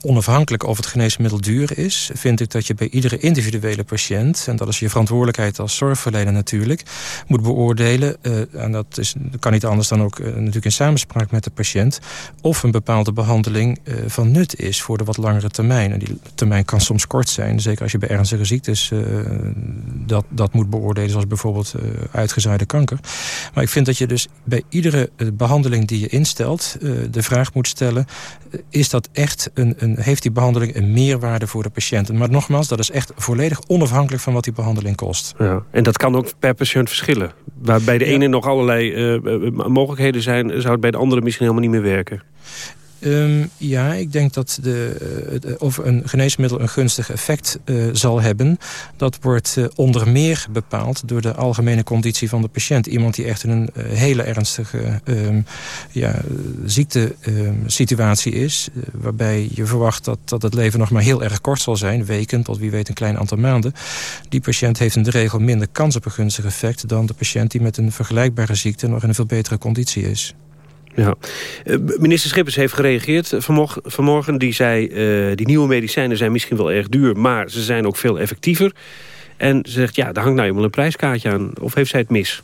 onafhankelijk of het geneesmiddel duur is... vind ik dat je bij iedere individuele patiënt... en dat is je verantwoordelijkheid als zorgverlener natuurlijk... moet beoordelen, en dat, is, kan niet anders dan ook natuurlijk in samenspraak met de patiënt... of een bepaalde behandeling van nut is voor de wat langere termijn. En die termijn kan soms kort zijn, zeker als je bij ernstige ziektes... dat, dat moet beoordelen, zoals bijvoorbeeld uitgezaaide kanker. Maar ik vind dat je dus bij iedere behandeling die je instelt... de vraag moet stellen is dat echt een, een, heeft die behandeling een meerwaarde voor de patiënten. Maar nogmaals, dat is echt volledig onafhankelijk van wat die behandeling kost.
Ja, en dat kan ook per patiënt verschillen. Waar bij de ene nog allerlei uh, mogelijkheden zijn... zou het bij de andere misschien helemaal niet meer werken.
Um, ja, ik denk dat de, uh, of een geneesmiddel een gunstig effect uh, zal hebben... dat wordt onder meer bepaald door de algemene conditie van de patiënt. Iemand die echt in een hele ernstige um, ja, ziektesituatie is... waarbij je verwacht dat, dat het leven nog maar heel erg kort zal zijn... weken tot wie weet een klein aantal maanden. Die patiënt heeft in de regel minder kans op een gunstig effect... dan de patiënt die met een vergelijkbare ziekte nog in een veel betere conditie is.
Ja. Minister Schippers heeft gereageerd vanmorgen. Die zei, uh, die nieuwe medicijnen zijn misschien wel erg duur... maar ze zijn ook veel effectiever. En ze zegt, ja, daar hangt nou eenmaal een prijskaartje aan. Of heeft zij het mis?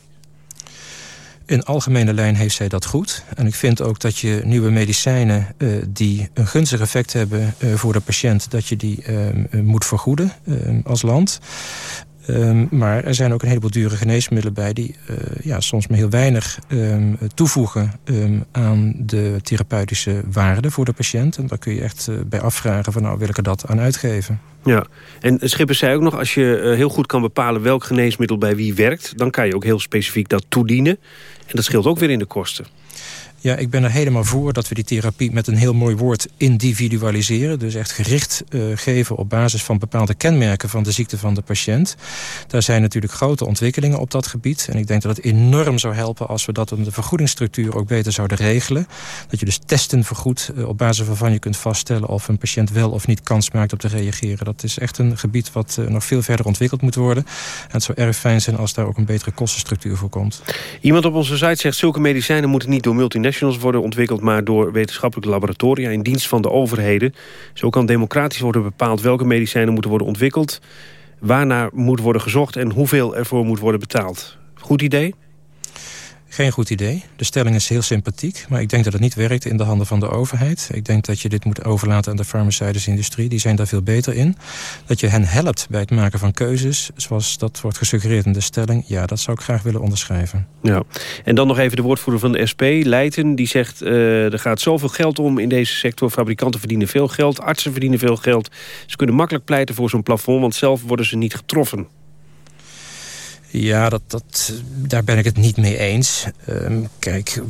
in algemene lijn heeft zij dat goed. En ik vind ook dat je nieuwe medicijnen die een gunstig effect hebben voor de patiënt... dat je die uh, moet vergoeden als land. Um, maar er zijn ook een heleboel dure geneesmiddelen bij... die uh, ja, soms maar heel weinig um, toevoegen um, aan de therapeutische waarde voor de patiënt. En daar kun je echt uh, bij afvragen van nou wil ik er dat aan uitgeven.
Ja, en Schippers zei ook nog... als je uh, heel goed kan bepalen welk geneesmiddel bij wie werkt... dan kan je ook heel specifiek dat toedienen. En dat scheelt ook weer in de kosten.
Ja, ik ben er helemaal voor dat we die therapie met een heel mooi woord individualiseren. Dus echt gericht uh, geven op basis van bepaalde kenmerken van de ziekte van de patiënt. Daar zijn natuurlijk grote ontwikkelingen op dat gebied. En ik denk dat het enorm zou helpen als we dat in de vergoedingsstructuur ook beter zouden regelen. Dat je dus testen vergoedt uh, op basis waarvan je kunt vaststellen of een patiënt wel of niet kans maakt op te reageren. Dat is echt een gebied wat uh, nog veel verder ontwikkeld moet worden. En het zou erg fijn zijn als daar ook een betere kostenstructuur voor komt.
Iemand op onze site zegt zulke medicijnen moeten niet door multinationals worden ontwikkeld... maar door wetenschappelijke laboratoria in dienst van de overheden. Zo kan democratisch worden bepaald welke medicijnen moeten worden ontwikkeld... waarnaar moet worden gezocht en hoeveel ervoor moet worden betaald. Goed idee?
Geen goed idee. De stelling is heel sympathiek, maar ik denk dat het niet werkt in de handen van de overheid. Ik denk dat je dit moet overlaten aan de farmaceutische industrie. Die zijn daar veel beter in. Dat je hen helpt bij het maken van keuzes, zoals dat wordt gesuggereerd in de stelling. Ja, dat zou ik graag willen onderschrijven.
Ja. En dan nog even de woordvoerder van de SP, Leijten. Die zegt, uh, er gaat zoveel geld om in deze sector. Fabrikanten verdienen veel geld, artsen verdienen veel geld. Ze kunnen makkelijk pleiten voor zo'n plafond, want zelf worden ze niet getroffen.
Ja, dat, dat, daar ben ik het niet mee eens. Um, kijk,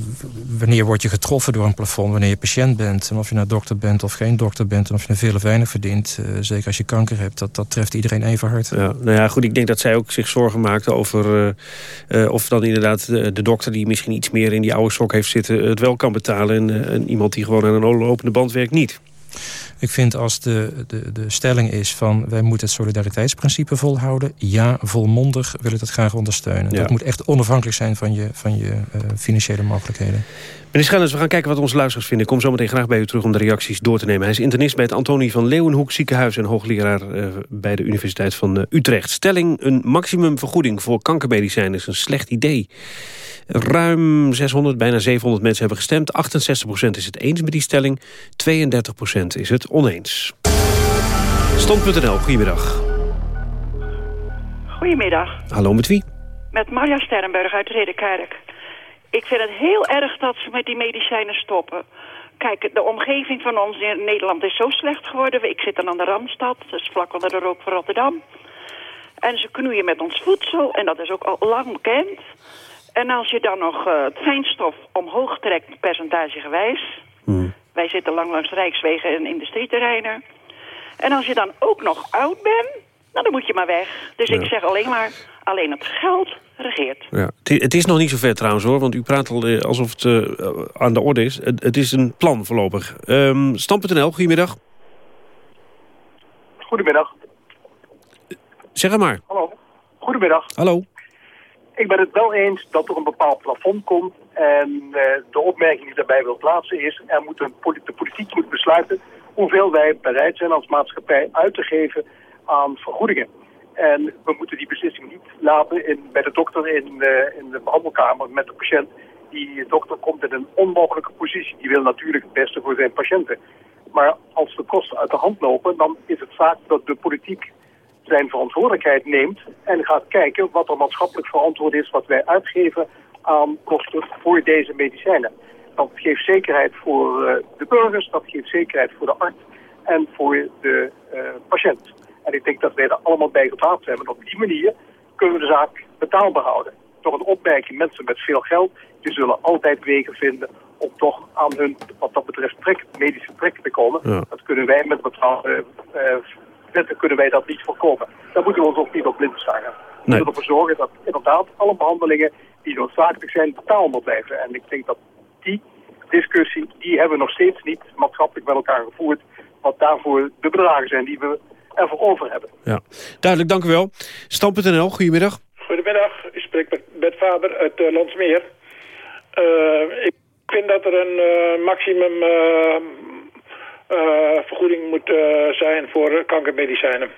wanneer word je getroffen door een plafond? Wanneer je patiënt bent. En of je nou dokter bent of geen dokter bent. En of je een veel of weinig verdient. Uh, zeker als je kanker hebt. Dat, dat treft iedereen even hard.
Ja, nou ja, goed. Ik denk dat zij ook zich zorgen maakte over... Uh, uh, of dan inderdaad de, de, dokter die misschien iets meer in die oude sok heeft zitten... het wel kan betalen. En, en iemand die gewoon aan een lopende band werkt niet.
Ik vind als de, de, de stelling is van wij moeten het solidariteitsprincipe volhouden. Ja, volmondig wil ik dat graag ondersteunen. Ja. Dat moet echt onafhankelijk zijn van je, van je uh, financiële mogelijkheden.
Meneer Schellens, we gaan kijken wat onze luisteraars vinden. Ik kom zo meteen graag bij u terug om de reacties door te nemen. Hij is internist bij het Antonie van Leeuwenhoek ziekenhuis... en hoogleraar uh, bij de Universiteit van uh, Utrecht. Stelling, een maximumvergoeding voor kankermedicijnen is een slecht idee. Ruim 600, bijna 700 mensen hebben gestemd. 68% is het eens met die stelling. 32% is het oneens. Stand.nl, goedemiddag.
Goedemiddag.
Hallo, met wie?
Met Marja Sterrenberg uit Redekerk. Ik vind het heel erg dat ze met die medicijnen stoppen. Kijk, de omgeving van ons in Nederland is zo slecht geworden. Ik zit dan aan de Randstad, is vlak onder de rook van Rotterdam. En ze knoeien met ons voedsel, en dat is ook al lang bekend. En als je dan nog uh, het fijnstof omhoog trekt, percentagegewijs... Hmm. Wij zitten lang langs rijkswegen en industrieterreinen... en als je dan ook nog oud bent, nou, dan moet je maar weg. Dus ja. ik zeg alleen maar, alleen het geld regeert.
Ja. Het is nog niet zo ver trouwens hoor, want u praat al eh, alsof het uh, aan de orde is. Het, het is een plan voorlopig. Um, Stam.nl, goedemiddag.
Goedemiddag.
Zeg maar.
Hallo. Goedemiddag.
Hallo.
Ik ben het wel eens dat er een bepaald plafond komt. En uh, de opmerking die daarbij wil plaatsen is... Er moet de politiek moet besluiten hoeveel wij bereid zijn als maatschappij uit te geven aan vergoedingen. En we moeten die beslissing niet laten in, bij de dokter in, uh, in de behandelkamer met de patiënt. Die dokter komt in een onmogelijke positie. Die wil natuurlijk het beste voor zijn patiënten. Maar als de kosten uit de hand lopen, dan is het vaak dat de politiek zijn verantwoordelijkheid neemt en gaat kijken wat er maatschappelijk verantwoord is wat wij uitgeven aan kosten voor deze medicijnen. Dat geeft zekerheid voor uh, de burgers, dat geeft zekerheid voor de arts en voor de uh, patiënt. En ik denk dat wij er allemaal bij gebaat zijn. Want op die manier kunnen we de zaak betaalbaar houden. Door een opmerking, mensen met veel geld, die zullen altijd wegen vinden om toch aan hun, wat dat betreft, trek, medische trek te komen. Ja. Dat kunnen wij met betaalde uh, wetten kunnen wij dat niet voorkomen. Daar moeten we ons ook niet op blind staan. We moeten ervoor zorgen dat inderdaad alle behandelingen die noodzakelijk zijn betaalbaar blijven. En ik denk dat die discussie, die hebben we nog steeds niet maatschappelijk met elkaar gevoerd. Wat daarvoor de bedragen zijn die we ervoor over hebben.
Ja, duidelijk, dank u wel. Stam.nl, goedemiddag.
Goedemiddag, ik spreek met Bert Faber uit uh, Landsmeer. Uh, ik vind dat er een uh, maximum vergoeding moet zijn voor kankermedicijnen.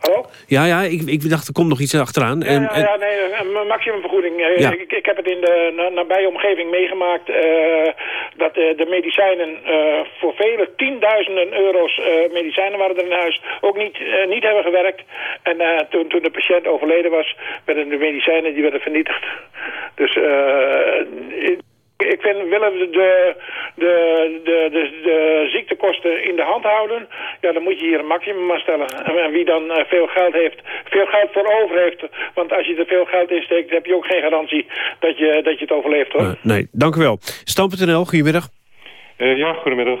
Hallo?
Ja, ja, ik, ik dacht er komt nog iets achteraan.
Ja,
En-
ja,
en-
ja, nee, een maximumvergoeding. Eh,
Ja.
Ik, ik heb het in de na- nabije omgeving meegemaakt eh, dat eh, de medicijnen eh, voor vele tienduizenden euro's eh, medicijnen waren er in huis ook niet, eh, niet hebben gewerkt. En eh, toen, toen de patiënt overleden was, werden de medicijnen die werden vernietigd. Dus eh, ik- vind, willen we de, de, de, de, de, ziektekosten in de hand houden, ja, dan moet je hier een maximum aan stellen. En, wie dan eh, veel geld heeft, veel geld voor over heeft, want als je er veel geld in steekt, heb je ook geen garantie dat je, dat je het overleeft, hoor.
Eh, nee, dank u wel. Stam.nl, goedemiddag.
Eh, ja, goedemiddag.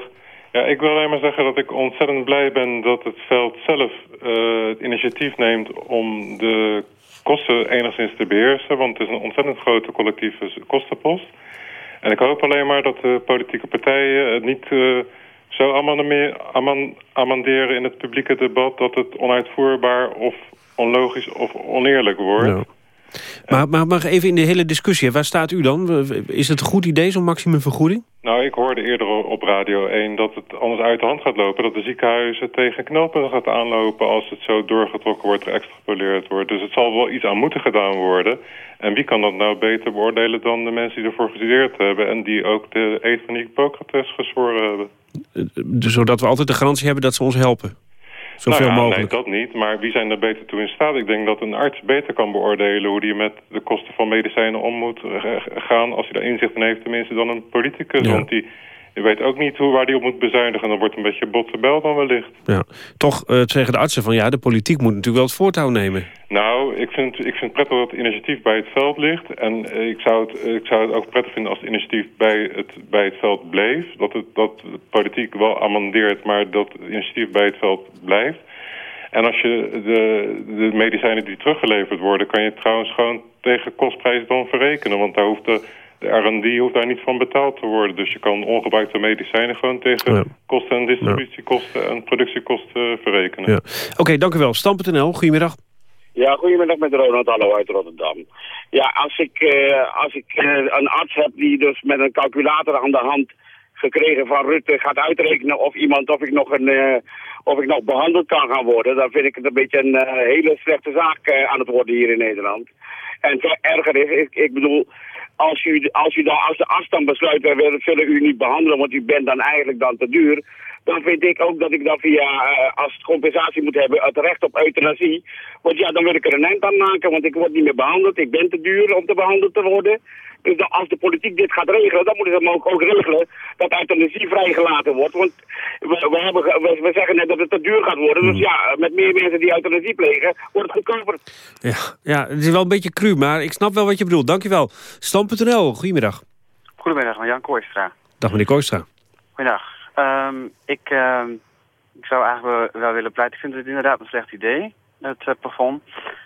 Ja, ik wil alleen maar zeggen dat ik ontzettend blij ben dat het veld zelf eh, het initiatief neemt om de kosten enigszins te beheersen. Want het is een ontzettend grote collectieve kostenpost. En ik hoop alleen maar dat de politieke partijen het niet eh, zo amendeme- aman- amenderen in het publieke debat dat het onuitvoerbaar of onlogisch of oneerlijk wordt.
Maar, maar, maar even in de hele discussie, waar staat u dan? Is het een goed idee, zo'n maximumvergoeding?
Nou, ik hoorde eerder op Radio 1 dat het anders uit de hand gaat lopen. Dat de ziekenhuizen tegen knopen gaat aanlopen als het zo doorgetrokken wordt, geëxtrapoleerd wordt. Dus het zal wel iets aan moeten gedaan worden. En wie kan dat nou beter beoordelen dan de mensen die ervoor gestudeerd hebben... en die ook de eed van Hippocrates gezworen hebben?
Dus zodat we altijd de garantie hebben dat ze ons helpen. Zoveel
nou ja,
mogelijk.
Nee, dat niet. Maar wie zijn er beter toe in staat? Ik denk dat een arts beter kan beoordelen hoe hij met de kosten van medicijnen om moet eh, gaan... als hij daar inzicht in heeft tenminste dan een politicus.
Ja.
Want die, die weet ook niet hoe, waar hij op moet bezuinigen. En dan wordt een beetje bottenbel dan wellicht.
Ja. Toch eh, zeggen de artsen van ja, de politiek moet natuurlijk wel het voortouw nemen.
Nou, ik vind, ik vind het prettig dat het initiatief bij het veld ligt. En eh, ik zou, het, ik zou het ook prettig vinden als het initiatief bij het, bij het veld bleef. Dat, het, dat de politiek wel amendeert, maar dat het initiatief bij het veld blijft. En als je de, de medicijnen die teruggeleverd worden... kan je trouwens gewoon tegen kostprijs dan verrekenen. Want daar hoeft de, de R&D hoeft daar niet van betaald te worden. Dus je kan ongebruikte medicijnen gewoon tegen kosten en distributiekosten en productiekosten verrekenen.
Ja. Oké, dank u wel. Stam.nl, goedemiddag.
Ja, goedemiddag met Ronald Hallo uit Rotterdam. Ja, als ik, eh, als ik eh, een arts heb die dus met een calculator aan de hand gekregen van Rutte gaat uitrekenen of iemand of ik nog een eh, of ik nog behandeld kan gaan worden, dan vind ik het een beetje een hele slechte zaak eh, aan het worden hier in Nederland. En erger is, ik, ik bedoel, als, u, als, u dan, als de dan besluit, wij willen- u niet behandelen, want u bent dan eigenlijk dan te duur, dan vind ik ook dat ik dan via, eh, als het compensatie moet hebben, het recht op euthanasie. Want ja, dan wil ik er een eind aan maken, want ik word niet meer behandeld, ik ben te duur om te behandeld te worden. Dus dan, als de politiek dit gaat regelen, dan moeten ze hem ook, ook regelen dat euthanasie vrijgelaten wordt. Want we, we, hebben, we, we zeggen net dat het te duur gaat worden. Dus ja, met meer mensen die euthanasie plegen, wordt het goedkoper.
Ja, ja, het is wel een beetje cru, maar ik snap wel wat je bedoelt. Dank u wel. Stam.nl, goedemiddag.
Goedemiddag, Jan Kooistra.
Dag meneer Kooistra.
Goedendag. Ehm, ik, ehm, ik zou eigenlijk wel, willen pleiten. Ik vind het inderdaad een slecht idee, het eh, plafond.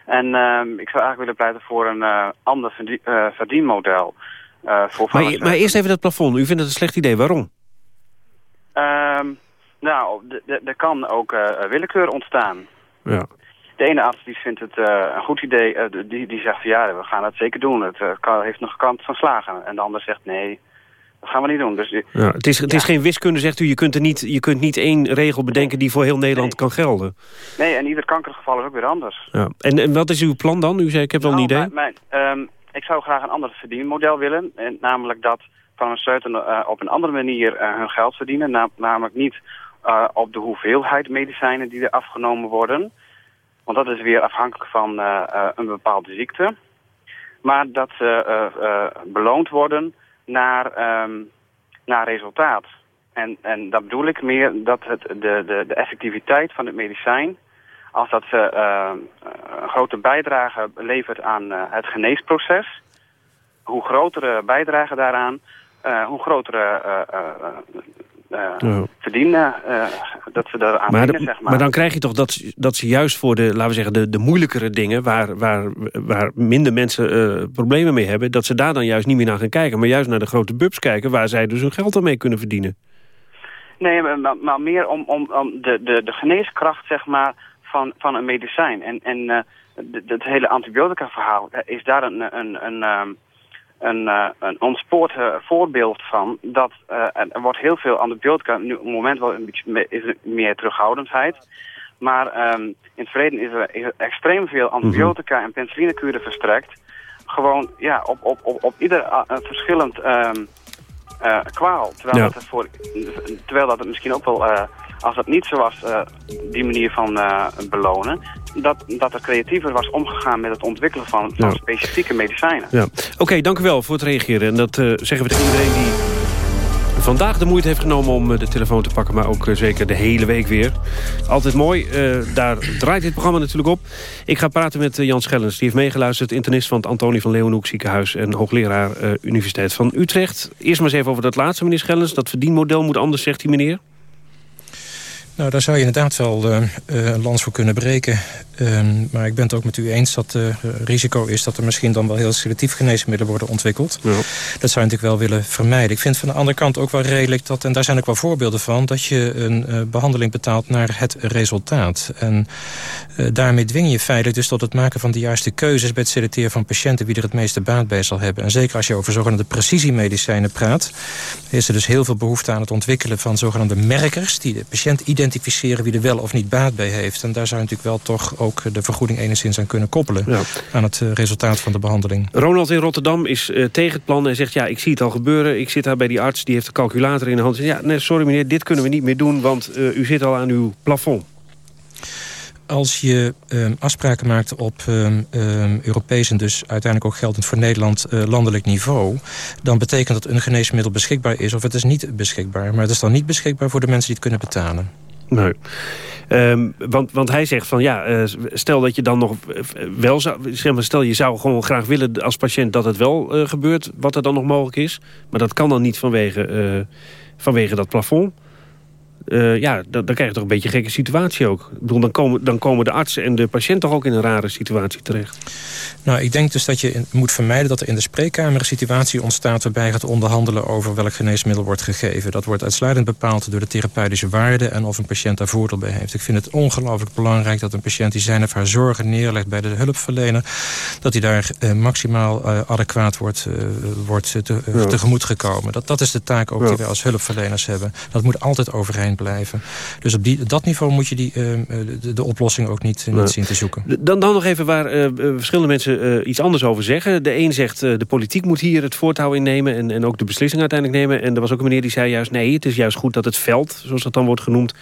En ehm, ik zou eigenlijk willen pleiten voor een eh, ander verdien- eh, verdienmodel. voor
Maar, maar eerst even dat plafond. U vindt het een slecht idee. Waarom?
Nou, er kan ook willekeur ontstaan.
Ja.
De ene arts die vindt het een goed idee, die, die zegt ja, we gaan dat zeker doen. Het kan, heeft nog kans van slagen. En de ander zegt nee, dat gaan we niet doen. Dus die-
Ja, het is, het is geen wiskunde, zegt u. Je kunt, er niet, je kunt niet één regel bedenken die voor heel Nederland kan gelden.
nee, en ieder kankergeval is ook weer anders.
Ja. En, en wat is uw plan dan? U zei, ik heb wel een
Nou,
idee.
mijn- mijn, ehm, ik zou graag een ander verdienmodel willen. En namelijk dat farmaceuten eh, op een andere manier eh, hun geld verdienen. Na- namelijk niet eh, op de hoeveelheid medicijnen die er afgenomen worden. Want dat is weer afhankelijk van eh, eh, een bepaalde ziekte. Maar dat ze eh, eh, beloond worden naar, ehm, naar resultaat. En, en dat bedoel ik meer dat het, de, de, de effectiviteit van het medicijn als dat ze eh, een grote bijdrage levert aan eh, het geneesproces, hoe grotere bijdrage daaraan, eh, hoe grotere verdienen eh, dat ze daaraan
Maar,
verdienen,
de-
zeg maar.
maar dan krijg je toch dat, ze- dat ze juist voor de, laten we zeggen, de, de moeilijkere dingen... waar, waar, waar minder mensen eh, problemen mee hebben... dat ze daar dan juist niet meer naar gaan kijken... maar juist naar de grote bubs kijken... waar zij dus hun geld aan mee kunnen verdienen.
Nee, maar, maar, maar meer om, om, om de, de, de geneeskracht zeg maar, van, van een medicijn. En, en eh, d- d- het hele antibiotica verhaal is daar een, een, een, ehm, een, eh, een ontspoord eh, voorbeeld van. Dat, eh, er wordt heel veel antibiotica, nu op het moment wel een beetje is er meer terughoudendheid. Maar ehm, in het verleden is er, is er extreem veel antibiotica en penicillinekuren verstrekt. Gewoon ja, op, op, op, op ieder verschillend ehm, eh, kwaal. Terwijl,
Ja.
dat het voor, terwijl dat het misschien ook wel, als het niet zo was, die manier van belonen, dat, dat er creatiever was omgegaan met het ontwikkelen van, van
Ja.
specifieke medicijnen.
Ja. Oké, dank u wel voor het reageren. En dat eh, zeggen we tegen iedereen die vandaag de moeite heeft genomen om eh, de telefoon te pakken... maar ook eh, zeker de hele week weer. Altijd mooi. daar draait dit programma natuurlijk op. Ik ga praten met Jan Schellens. Die heeft meegeluisterd. Internist van het Antonie van Leeuwenhoek ziekenhuis... en hoogleraar Universiteit van Utrecht. Eerst maar eens even over dat laatste, meneer Schellens. Dat verdienmodel moet anders, zegt die meneer.
Nou, daar zou je inderdaad wel eh, eh, een lans voor kunnen breken. Ehm, maar ik ben het ook met u eens dat het risico is... dat er misschien dan wel heel selectief geneesmiddelen worden ontwikkeld. Dat zou je natuurlijk wel willen vermijden. Ik vind van de andere kant ook wel redelijk dat... en daar zijn ook wel voorbeelden van... dat je een eh, behandeling betaalt naar het resultaat. En eh, daarmee dwing je feitelijk dus tot het maken van de juiste keuzes... bij het selecteren van patiënten wie er het meeste baat bij zal hebben. En zeker als je over zogenaamde precisiemedicijnen praat... is er dus heel veel behoefte aan het ontwikkelen van zogenaamde merkers... die de patiënt identificeren wie er wel of niet baat bij heeft. En daar zou je natuurlijk wel toch ook de vergoeding enigszins aan kunnen koppelen... aan het eh, resultaat van de behandeling.
Ronald in Rotterdam is eh, tegen het plan en zegt... ja, ik zie het al gebeuren. Ik zit daar bij die arts, die heeft de calculator in de hand. Ja, nee, sorry meneer, dit kunnen we niet meer doen... want eh, u zit al aan uw plafond.
Als je ehm, afspraken maakt op ehm, ehm, Europees en dus uiteindelijk ook geldend voor Nederland eh, landelijk niveau... dan betekent dat een geneesmiddel beschikbaar is of het is niet beschikbaar. Maar het is dan niet beschikbaar voor de mensen die het kunnen betalen.
Nee. Ehm, want, want hij zegt van ja, eh, stel dat je dan nog eh, wel zou... Zeg maar, stel je zou gewoon graag willen als patiënt dat het wel eh, gebeurt... wat er dan nog mogelijk is. Maar dat kan dan niet vanwege, eh, vanwege dat plafond. Eh, ja, dan, dan krijg je toch een beetje een gekke situatie ook. Ik bedoel, dan komen, dan komen de arts en de patiënt toch ook in een rare situatie terecht.
Nou, ik denk dus dat je moet vermijden dat er in de spreekkamer een situatie ontstaat... waarbij je gaat onderhandelen over welk geneesmiddel wordt gegeven. Dat wordt uitsluitend bepaald door de therapeutische waarde... en of een patiënt daar voordeel bij heeft. Ik vind het ongelooflijk belangrijk dat een patiënt die zijn of haar zorgen neerlegt... bij de hulpverlener, dat hij daar eh, maximaal eh, adequaat wordt, wordt te,
Ja.
tegemoet gekomen. Dat, dat is de taak ook
Ja.
die wij als hulpverleners hebben. Dat moet altijd overeind blijven. Dus op die, dat niveau moet je die, eh, de, de oplossing ook niet, niet
Nee.
zien te zoeken.
Dan, dan nog even waar eh, eh, verschillende mensen iets anders over zeggen. De een zegt de politiek moet hier het voortouw innemen... En, en ook de beslissing uiteindelijk nemen. En er was ook een meneer die zei juist... nee, het is juist goed dat het veld, zoals dat dan wordt genoemd...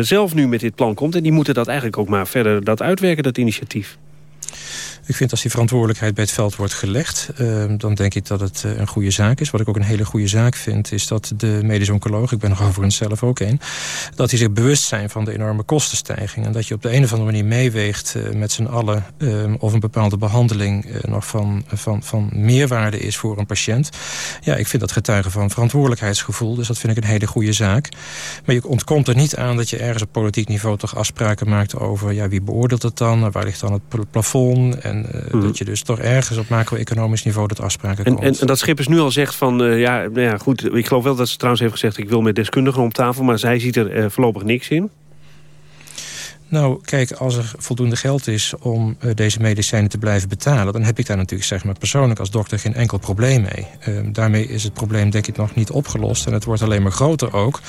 zelf nu met dit plan komt. En die moeten dat eigenlijk ook maar verder dat uitwerken, dat initiatief.
Ik vind als die verantwoordelijkheid bij het veld wordt gelegd... eh, dan denk ik dat het eh, een goede zaak is. Wat ik ook een hele goede zaak vind... is dat de medisch oncoloog, ik ben er overigens zelf ook een... dat die zich bewust zijn van de enorme kostenstijging. En dat je op de een of andere manier meeweegt eh, met z'n allen... eh, of een bepaalde behandeling eh, nog van, van, van meerwaarde is voor een patiënt. Ja, ik vind dat getuigen van verantwoordelijkheidsgevoel. Dus dat vind ik een hele goede zaak. Maar je ontkomt er niet aan dat je ergens op politiek niveau... toch afspraken maakt over ja, wie beoordeelt het dan... waar ligt dan het pl- plafond... En eh, dat je dus toch ergens op macro-economisch niveau dat afspraken
En,
komt.
en, en dat Schippers nu al zegt van... eh, ja, nou ja, goed, ik geloof wel dat ze trouwens heeft gezegd... ik wil met deskundigen om tafel, maar zij ziet er eh, voorlopig niks in.
Nou, kijk, als er voldoende geld is om eh, deze medicijnen te blijven betalen... dan heb ik daar natuurlijk zeg maar, persoonlijk als dokter geen enkel probleem mee. Eh, daarmee is het probleem denk ik nog niet opgelost. En het wordt alleen maar groter ook.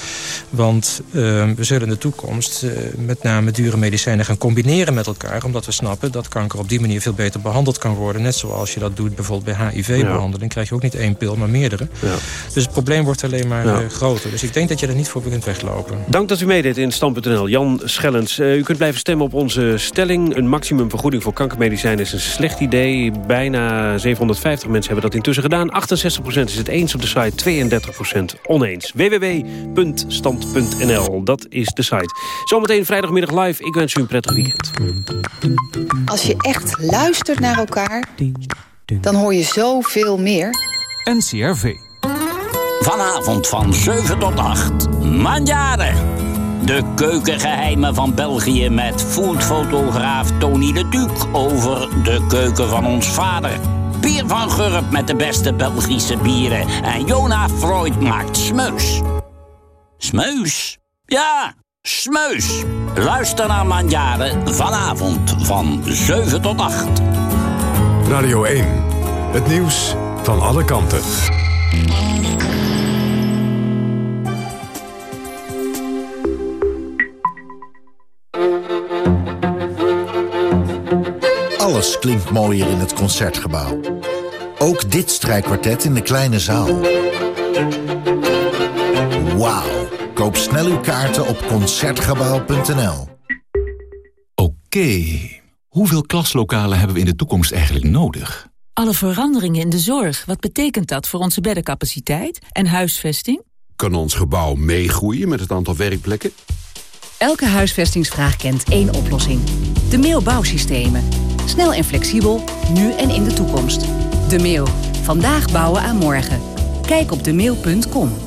Want eh, we zullen in de toekomst eh, met name dure medicijnen gaan combineren met elkaar... omdat we snappen dat kanker op die manier veel beter behandeld kan worden. Net zoals je dat doet bijvoorbeeld bij HIV-behandeling. krijg je ook niet één pil, maar meerdere. Dus het probleem wordt alleen maar
Ja.
eh, groter. Dus ik denk dat je er niet voor kunt weglopen.
Dank dat u meedeed in Stand.nl. Jan Schellens, kunt blijven stemmen op onze stelling. Een maximumvergoeding voor kankermedicijnen is een slecht idee. Bijna 750 mensen hebben dat intussen gedaan. 68% is het eens op de site, 32% oneens. www.stand.nl, dat is de site. Zometeen vrijdagmiddag live. Ik wens u een prettig weekend.
Als je echt luistert naar elkaar, dan hoor je zoveel meer.
NCRV. Vanavond van 7 tot 8. Manjaren. De keukengeheimen van België met foodfotograaf Tony de Duc over de keuken van ons vader. Pier van Gurp met de beste Belgische bieren. En Jona Freud maakt smeus. Smeus? Ja, smeus. Luister naar Manjaren vanavond van 7 tot 8.
Radio 1. Het nieuws van alle kanten.
Alles klinkt mooier in het Concertgebouw. Ook dit strijkkwartet in de kleine zaal. Wauw. Koop snel uw kaarten op Concertgebouw.nl.
Oké, hoeveel klaslokalen hebben we in de toekomst eigenlijk nodig?
Alle veranderingen in de zorg, wat betekent dat voor onze beddencapaciteit en huisvesting?
Kan ons gebouw meegroeien met het aantal werkplekken?
Elke huisvestingsvraag kent één oplossing. De Mail Bouwsystemen. Snel en flexibel, nu en in de toekomst. De Mail. Vandaag bouwen aan morgen. Kijk op mail.com.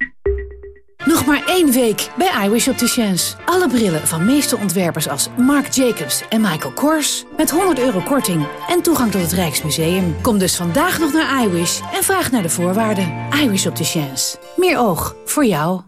Nog maar één week bij iWish Opticians. Alle brillen van meeste ontwerpers als Marc Jacobs en Michael Kors... met 100 euro korting en toegang tot het Rijksmuseum. Kom dus vandaag nog naar iWish en vraag naar de voorwaarden. iWish Opticians. Meer oog voor jou.